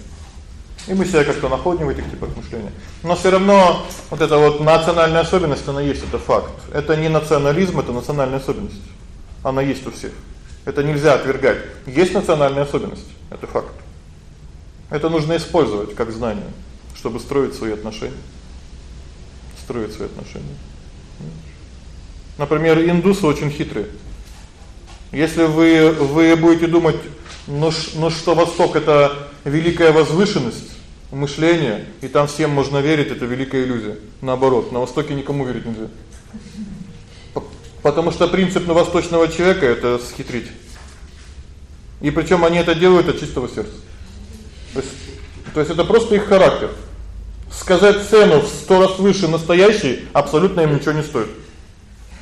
И мы себя как-то находим в этих типах мышления. Но всё равно вот эта вот национальная особенность, она есть, это факт. Это не национализм, это национальная особенность. Она есть у всех. Это нельзя отвергать. Есть национальная особенность это факт. Это нужно использовать как знание, чтобы строить свои отношения. Строить свои отношения. Например, индусы очень хитрые. Если вы вы будете думать, ну, ну что Восток это великая возвышенность мышления, и там всем можно верить, это великая иллюзия. Наоборот, на Востоке никому верить нельзя. Потому что принцип на восточного человека это схитрить. И причём они это делают от чистого сердца. То есть то есть это просто их характер. Сказать цену в 100 раз выше настоящей абсолютно им ничего не стоит.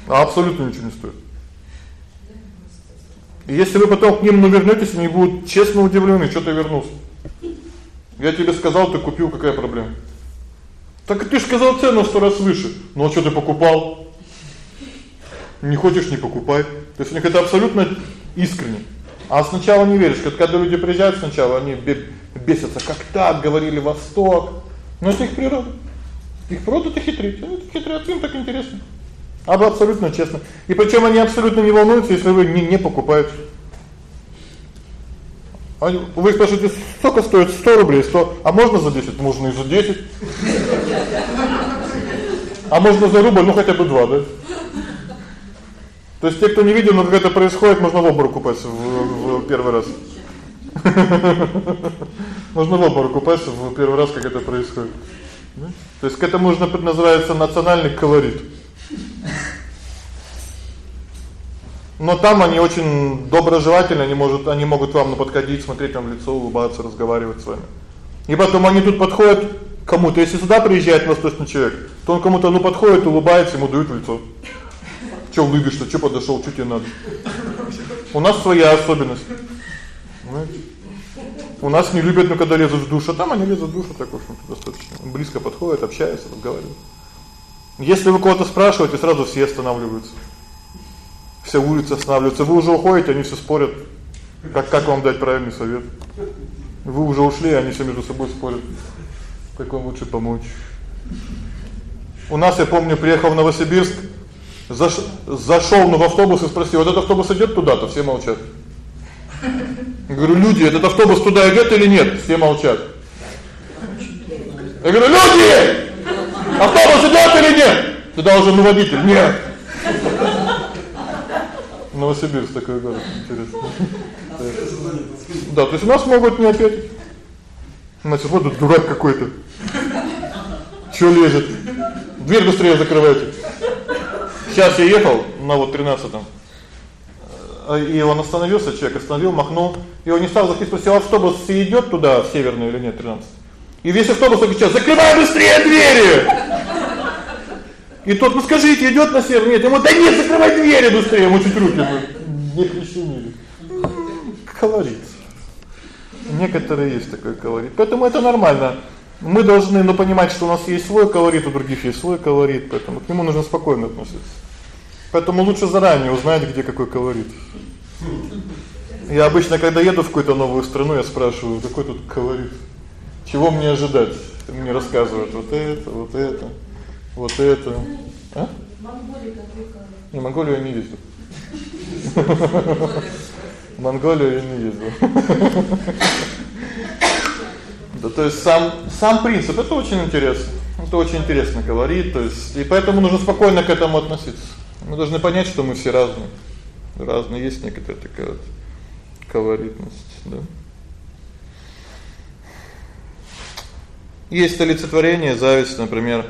Абсолютно ничего не стоит. И если вы потом к ним навернётесь, они будут честно удивлены, что ты вернулся. Я тебе сказал, ты купил, какая проблема? Так ты же сказал цену в 100 раз выше. Ну а что ты покупал? Не хочешь не покупай. То есть у них это абсолютно искренне. А сначала не веришь, когда люди приезжают сначала, они бесятся, как так говорили Восток. Но это их природа. Их природа это хитрить. Они хитрят, им так интересно. А вы абсолютно честно. И причём они абсолютно не волнуются, если вы не не покупаете. Они вы спрашиваете, сколько стоит 100 рублей, 100, а можно за 10? Можно и за 10. А можно за рубль, ну хотя бы 2, да? То есть те, кто не видел, но как это происходит, можно в обморок упасть в, в первый раз. Можно в обморок упасть в первый раз, как это происходит. То есть к этому нужно называется национальный колорит. Но там они очень доброжелательны, они могут они могут вам подходить, смотреть вам в лицо, улыбаться, разговаривать с вами. И потом они тут подходят кому-то, если сюда приезжает восточный человек, то он кому-то ну подходит, улыбается, ему дают в лицо. Что улыбишься, что подошёл, что тебе надо? У нас своя особенность. У нас не любят, ну когда лезут в душу, там они лезут в душу так, общем-то, достаточно. Близко подходят, общаются, разговаривают. Если вы кого-то спрашиваете, сразу все останавливаются. Вся улица останавливается. Вы уже уходите, они все спорят. Как как вам дать правильный совет? Вы уже ушли, они все между собой спорят. Как вам лучше помочь? У нас, я помню, приехал в Новосибирск, заш... зашёл в автобус и спросил: "Вот этот автобус идёт туда-то?" Все молчат. Я говорю: "Люди, этот автобус туда идёт или нет?" Все молчат. Я говорю: "Люди! Автобус идёт или нет?" Туда уже ну водитель: "Нет". Новосибирск такой город, интересно. Да, то есть нас могут не ответить. Значит, вот тут дурак какой-то. Что лезет? Дверь быстрее закрывайте. Сейчас я ехал на вот 13-м. Э, и он остановился, человек остановил, махнул, и он не стал заходить, спросил: "Автобус идёт туда, в северную или нет, 13?" И весь автобус кричал: "Закрывай быстрее двери!" И тот: "Ну скажите, идёт на север?" Нет, ему: "Да нет, закрывай двери быстрее". Ему чуть руки не прищемили. Колорит. Некоторые есть такой колорит. Поэтому это нормально. Мы должны, ну, понимать, что у нас есть свой колорит, у других есть свой колорит, поэтому к нему нужно спокойно относиться. Поэтому лучше заранее узнать, где какой колорит. Я обычно, когда еду в какую-то новую страну, я спрашиваю: "Какой тут колорит? Чего мне ожидать?" Мне рассказывают: "Вот это, вот это, вот это". А? Монголия какой колорит? Не, Монголию я не ездил. Монголию я не ездил. Да то есть сам сам принцип это очень интересно. Это очень интересно говорит, то есть и поэтому нужно спокойно к этому относиться. Мы должны понять, что мы все разные. Разные есть некоторая такая вот колоритность, да. Есть олицетворение зависть, например,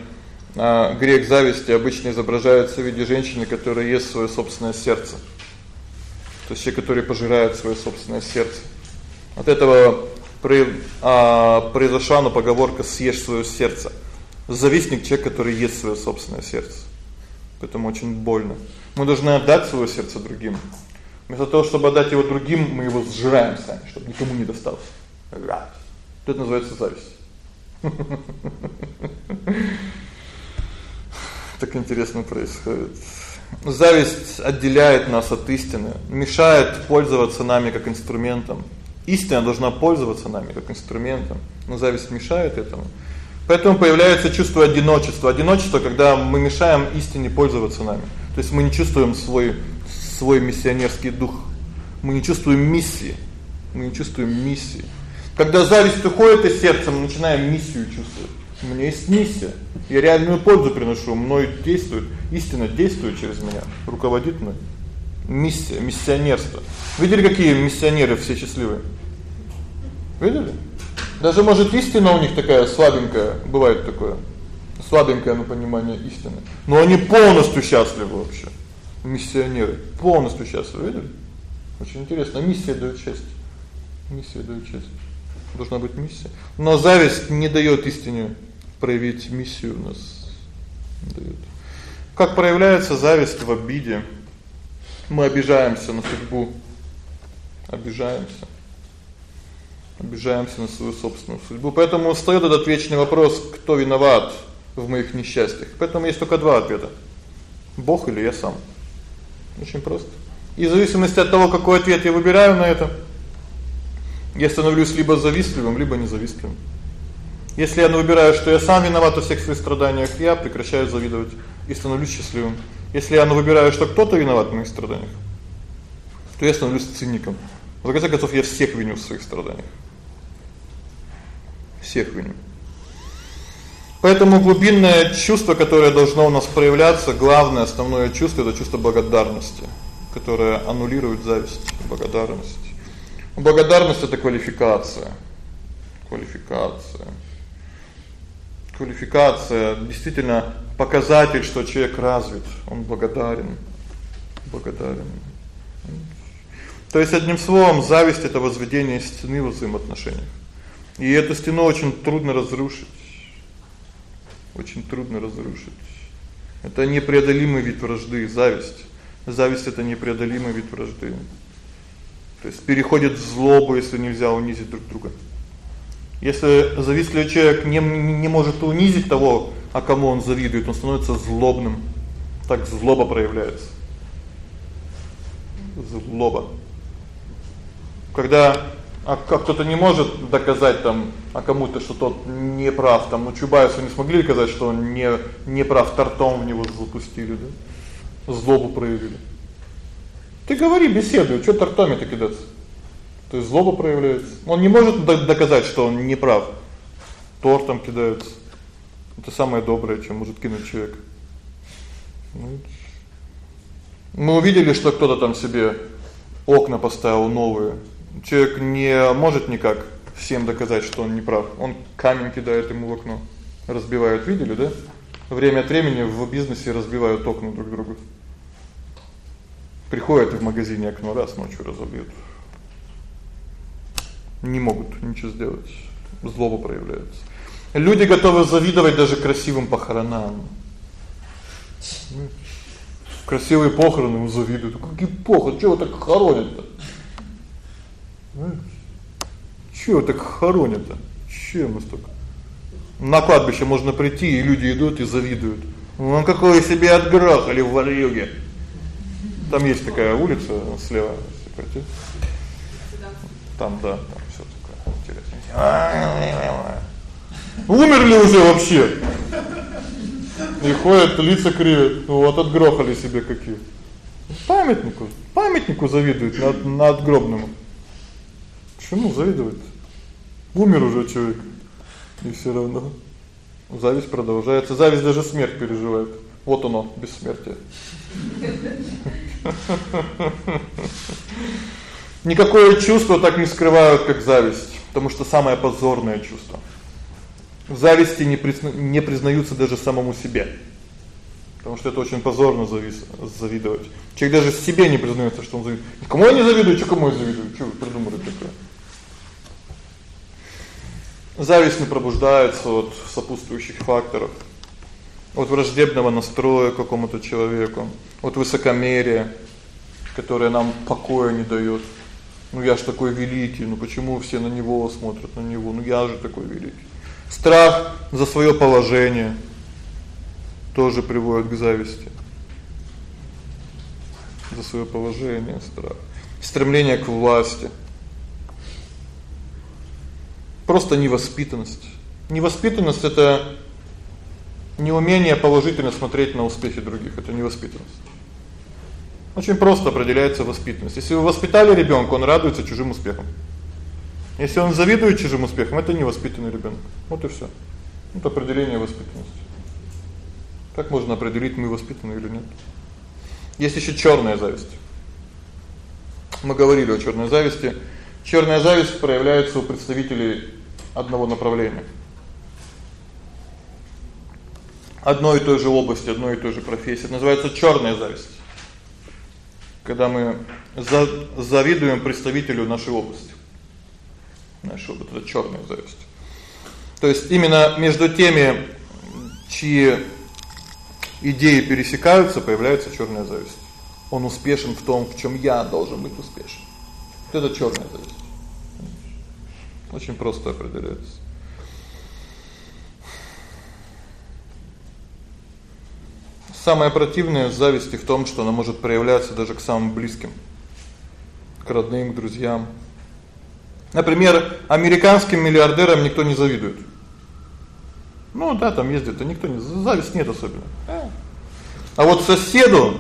а грех зависти обычно изображается в виде женщины, которая ест своё собственное сердце. То есть человек, который пожирает своё собственное сердце. От этого при а произошла поговорка съешь своё сердце. Завистник человек, который ест своё собственное сердце. Поэтому очень больно. Мы должны отдать своё сердце другим. Вместо того, чтобы отдать его другим, мы его сжираем сами, чтобы никому не досталось. Это называется зависть. Так интересно происходит. Зависть отделяет нас от истины, мешает пользоваться нами как инструментом. Истина должна пользоваться нами как инструментом, но зависть мешает этому. Поэтому появляется чувство одиночества. Одиночество, когда мы мешаем истине пользоваться нами. То есть мы не чувствуем свой свой миссионерский дух. Мы не чувствуем миссии. Мы не чувствуем миссии. Когда зависть уходит из сердца, мы начинаем миссию чувствовать. У меня есть миссия. Я реальную пользу приношу, мной действует, истина действует через меня, руководит мной. Миссия, миссионерство. Видели, какие миссионеры все счастливые? Видели? Даже может истина у них такая слабенькая, бывает такое. Слабенькое на понимание истины. Но они полностью счастливы вообще. Миссионеры полностью счастливы, видели? Очень интересно, миссия даёт счастье. Миссия даёт счастье. Должна быть миссия. Но зависть не даёт истине проявить миссию у нас даёт. Как проявляется зависть в обиде? Мы обижаемся на судьбу. Обижаемся. Обижаемся на свою собственную судьбу. Поэтому встаёт этот вечный вопрос: кто виноват в моих несчастьях? Поэтому есть только два ответа: Бог или я сам. Очень просто. И в зависимости от того, какой ответ я выбираю на это, я становлюсь либо завистливым, либо независтливым. Если я выбираю, что я сам виноват во всех своих страданиях, я прекращаю завидовать и становлюсь счастливым. Если я выбираю, что кто-то виноват в моих страданиях, то я становлюсь циником. В конце концов, я всех виню в своих страданиях. Всех виню. Поэтому глубинное чувство, которое должно у нас проявляться, главное основное чувство это чувство благодарности, которое аннулирует зависть, благодарность. Благодарность это квалификация. Квалификация. Квалификация действительно показатель, что человек развит, он благодарен. Благодарен. То есть одним словом, зависть это возведение стены в взаимоотношениях. И эту стену очень трудно разрушить. Очень трудно разрушить. Это непреодолимый вид вражды, зависть. Зависть это непреодолимый вид вражды. То есть переходит в злобу, если нельзя унизить друг друга. Если завистливый человек не не может унизить того, а кому он завидует, он становится злобным. Так злоба проявляется. Злоба. Когда А как кто-то не может доказать там, а кому-то, что тот не прав, там, ну Чубайсу не смогли доказать, что он не не прав, тортом в него запустили, да? Злобу проявили. Ты говори, беседуй, что тортами-то кидаться? То есть злоба проявляется. Он не может доказать, что он не прав. Тортом кидаются. Это самое доброе, чем может кинуть человек. Ну, мы увидели, что кто-то там себе окна поставил новые Человек не может никак всем доказать, что он не прав. Он камень кидает ему в окно. Разбивают, видели, да? Время от времени в бизнесе разбивают окна друг другу. Приходят в магазине окно раз ночью разобьют. Не могут ничего сделать. Злоба проявляется. Люди готовы завидовать даже красивым похоронам. Красивые похороны завидуют. Какие похороны, вы так хоронят-то? Чего так хоронят-то? Чем столько? На кладбище можно прийти, и люди идут и завидуют. Ну какой себе отгрохали в Варюге. Там есть такая улица слева, смотрите. Там да, там всё такое интересное. Умерли уже вообще. И ходят, лица кривят. Ну вот отгрохали себе какие. Памятнику, памятнику завидуют над надгробному. Почему завидовать? Умер уже человек. И всё равно зависть продолжается. Зависть даже смерть переживает. Вот оно, бессмертие. Никакое чувство так не скрывают, как зависть, потому что самое позорное чувство. В зависти не призна... не признаются даже самому себе. Потому что это очень позорно завис... завидовать. Человек даже себе не признаётся, что он завидует. Кому я не завидую, кому я завидую? Что вы придумали такое? Зависть не пробуждается от сопутствующих факторов. От враждебного настроя к какому-то человеку, от высокомерия, которое нам покоя не даёт. Ну я ж такой великий, ну почему все на него смотрят, на него? Ну я же такой великий. Страх за своё положение тоже приводит к зависти. За своё положение страх. Стремление к власти просто невоспитанность. Невоспитанность это неумение положительно смотреть на успехи других это невоспитанность. Очень просто определяется воспитанность. Если вы воспитали ребёнка, он радуется чужим успехам. Если он завидует чужим успехам, это невоспитанный ребёнок. Вот и всё. Это определение воспитанности. Как можно определить, мы воспитаны или нет? Есть ещё чёрная зависть. Мы говорили о чёрной зависти. Чёрная зависть проявляется у представителей одного направления. Одной и той же области, одной и той же профессии. Называется чёрная зависть. Когда мы за завидуем представителю нашей области. Наша область это чёрная зависть. То есть именно между теми, чьи идеи пересекаются, появляется чёрная зависть. Он успешен в том, в чём я должен быть успешен. Вот это чёрная зависть. Очень просто определяется. Самое противное в зависти в том, что она может проявляться даже к самым близким, к родным, к друзьям. Например, американским миллиардерам никто не завидует. Ну да, там ездят, а никто не зависть нет особенно. А вот соседу,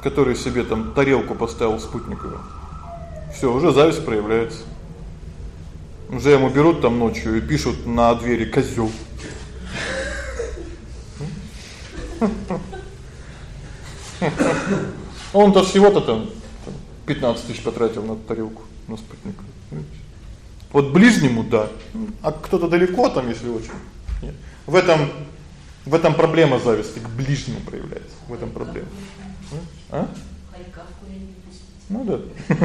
который себе там тарелку поставил спутниковую, Всё, уже зависть проявляется. Уже ему берут там ночью и пишут на двери козёл. Он-то всего-то там 15 тысяч потратил на тарелку, на спутник. Вот ближнему да, а кто-то далеко там, если очень. Нет. В этом в этом проблема зависти к ближнему проявляется. В этом проблема. А? Ну да.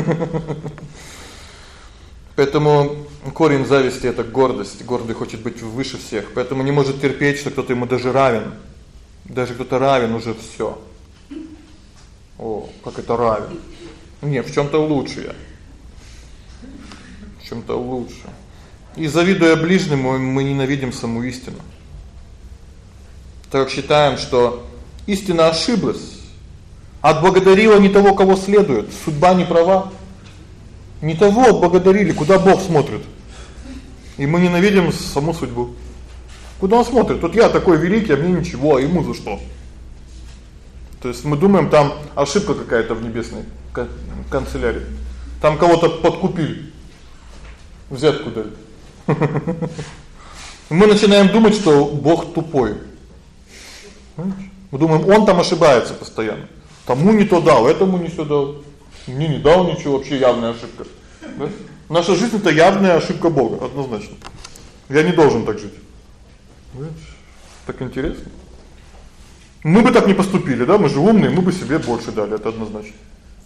Поэтому корень зависти это гордость. Гордый хочет быть выше всех, поэтому не может терпеть, что кто-то ему даже равен. Даже кто-то равен уже всё. О, как это равен. Не, в чём-то лучше я. В чём-то лучше. И завидуя ближнему, мы ненавидим саму истину. Так считаем, что истина ошиблась Отблагодарила не того, кого следует. Судьба не права. Не того отблагодарили, куда Бог смотрит. И мы ненавидим саму судьбу. Куда он смотрит? Вот я такой великий, а мне ничего, а ему за что? То есть мы думаем, там ошибка какая-то в небесной канцелярии. Там кого-то подкупили. Взятку дали. Мы начинаем думать, что Бог тупой. Мы думаем, он там ошибается постоянно. Тому не то дал, этому не сюда дал. Мне не дал ничего, вообще явная ошибка. Да? Наша жизнь это явная ошибка Бога, однозначно. Я не должен так жить. Понимаете? Так интересно. Мы бы так не поступили, да? Мы же умные, мы бы себе больше дали, это однозначно.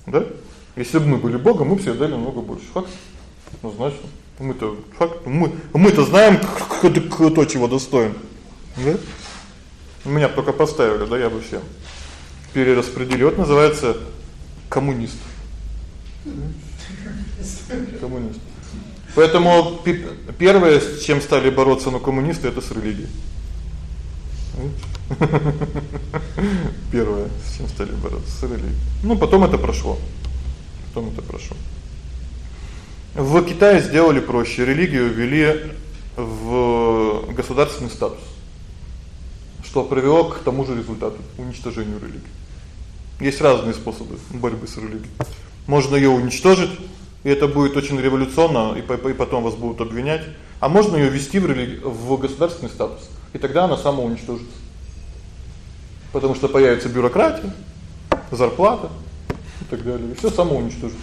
Да? Если бы мы были Богом, мы бы себе дали намного больше. Факт. Однозначно. Мы-то факт, мы мы-то знаем, кто чего достоин. Да? Меня только поставили, да, я бы всем перераспределил. Вот называется коммунист. Коммунист. Поэтому первое, с чем стали бороться на коммунисты это с религией. Первое, с чем стали бороться с религией. Ну, потом это прошло. Потом это прошло. В Китае сделали проще. Религию ввели в государственный статус. Что привело к тому же результату уничтожению религии. Есть разные способы борьбы с религией. Можно её уничтожить, и это будет очень революционно, и потом вас будут обвинять, а можно её ввести в религию в государственный статус. И тогда она самоуничтожится. Потому что появится бюрократия, зарплата и так далее. И всё самоуничтожится.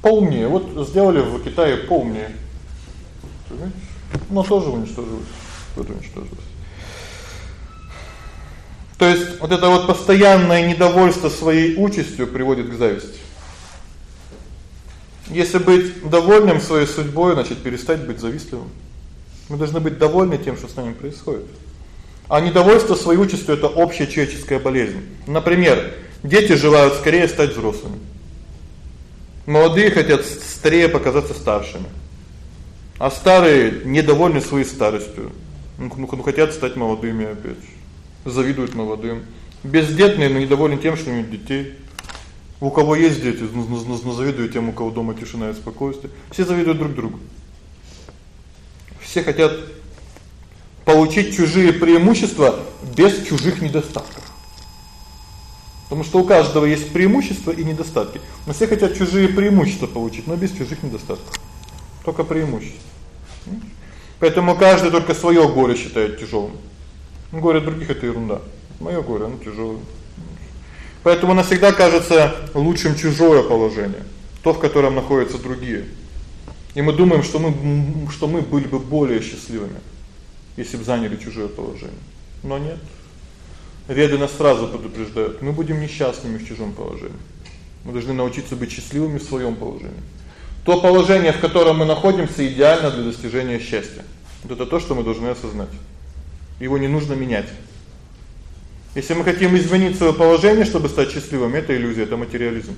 Поумнее. Вот сделали в Китае поумнее. Понимаете? Но тоже уничтожилось. Вот уничтожилось. То есть вот это вот постоянное недовольство своей участью приводит к зависти. Если быть довольным своей судьбой, значит перестать быть завистливым. Мы должны быть довольны тем, что с нами происходит. А недовольство своей участью это общая человеческая болезнь. Например, дети желают скорее стать взрослыми. Молодые хотят старее показаться старшими. А старые недовольны своей старостью. Ну, ну, ну хотят стать молодыми опять. Завидуют молодым. Бездетные, но недовольны тем, что имеют детей. У кого есть дети, завидуют тем, у кого дома тишина и спокойствие. Все завидуют друг другу. Все хотят получить чужие преимущества без чужих недостатков. Потому что у каждого есть преимущества и недостатки. Но все хотят чужие преимущества получить, но без чужих недостатков. Только преимущества. Поэтому каждый только своё горе считает тяжёлым. Горе других это ерунда. Моё горе, оно тяжёлое. Поэтому нам всегда кажется лучшим чужое положение, то, в котором находятся другие. И мы думаем, что мы что мы были бы более счастливыми, если бы заняли чужое положение. Но нет. Веды нас сразу предупреждают: мы будем несчастными в чужом положении. Мы должны научиться быть счастливыми в своём положении. То положение, в котором мы находимся, идеально для достижения счастья. Вот это то, что мы должны осознать. Его не нужно менять. Если мы хотим изменить своё положение, чтобы стать счастливым, это иллюзия, это материализм.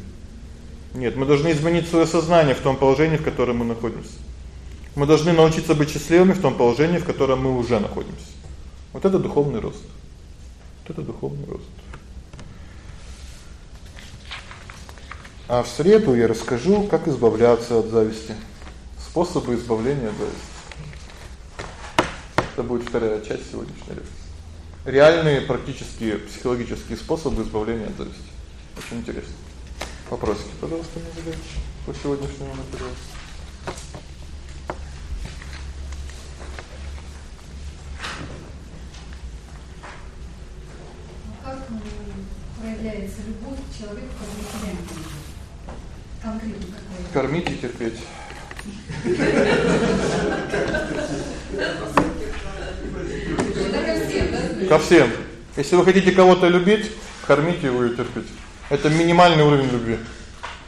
Нет, мы должны изменить своё сознание в том положении, в котором мы находимся. Мы должны научиться быть счастливыми в том положении, в котором мы уже находимся. Вот это духовный рост. Вот это духовный рост. А в среду я расскажу, как избавляться от зависти. Способы избавления от зависти. Это будет вторая часть сегодняшней лекции. Реальные практические психологические способы избавления от зависти. Очень интересно. Вопросики, пожалуйста, мне задайте по сегодняшнему материалу. проявляется любовь к человеку, который теряет Конкретно какая? Кормить и терпеть. Ко всем. Если вы хотите кого-то любить, кормите его и терпите. Это минимальный уровень любви.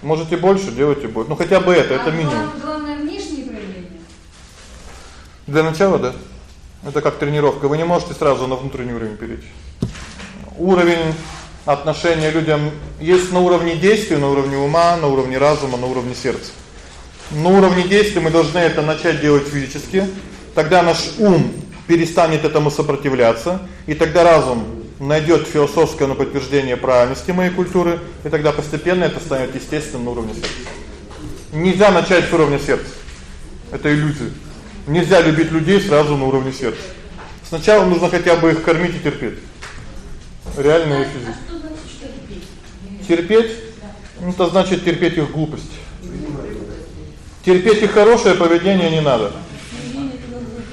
Можете больше, делайте больше. Ну хотя бы это, это минимум. Главное внешние проявления. Для начала, да. Это как тренировка. Вы не можете сразу на внутренний уровень перейти. Уровень отношения людям есть на уровне действий, на уровне ума, на уровне разума, на уровне сердца. На уровне действий мы должны это начать делать физически. Тогда наш ум перестанет этому сопротивляться, и тогда разум найдёт философское на подтверждение правильности моей культуры, и тогда постепенно это станет естественным на уровне сердца. Нельзя начать с уровня сердца. Это иллюзия. Нельзя любить людей сразу на уровне сердца. Сначала нужно хотя бы их кормить и терпеть. Реально и физически. Терпеть? Ну, это значит терпеть их глупость. Терпеть их хорошее поведение не надо.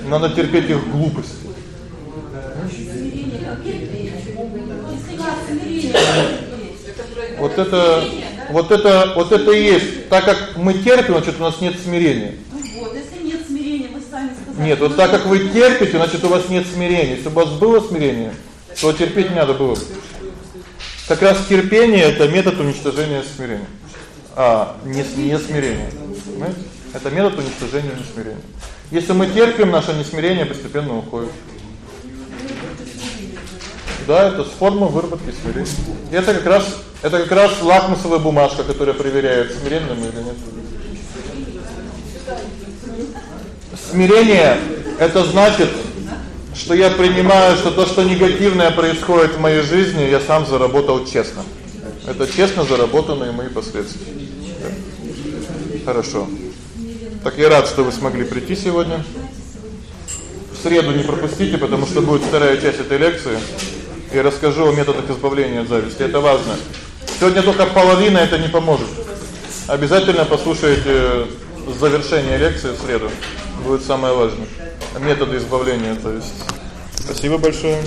Надо терпеть их глупость. Вот это вот это вот это и есть. Так как мы терпим, значит, у нас нет смирения. Вот, если нет смирения, вы сами сказали. Нет, вот так как вы терпите, значит, у вас нет смирения. Если бы у вас было смирение, то терпеть не надо было бы. Как раз терпение это метод уничтожения смирения. А, не не смирение. Понимаете? Это метод уничтожения несмирения. Если мы терпим, наше несмирение постепенно уходит. Да, это форма выработки смирения. Это как раз это как раз лакмусовая бумажка, которая проверяет, смиренным или нет. Смирение это значит, что я принимаю, что то, что негативное происходит в моей жизни, я сам заработал честно. Это честно заработанные мои последствия. Да. Хорошо. Так я рад, что вы смогли прийти сегодня. В среду не пропустите, потому что будет вторая часть этой лекции. Я расскажу о методах избавления от зависти. Это важно. Сегодня только половина это не поможет. Обязательно послушайте завершение лекции в среду. Будет самое важное. Методы избавления от зависти. Спасибо большое.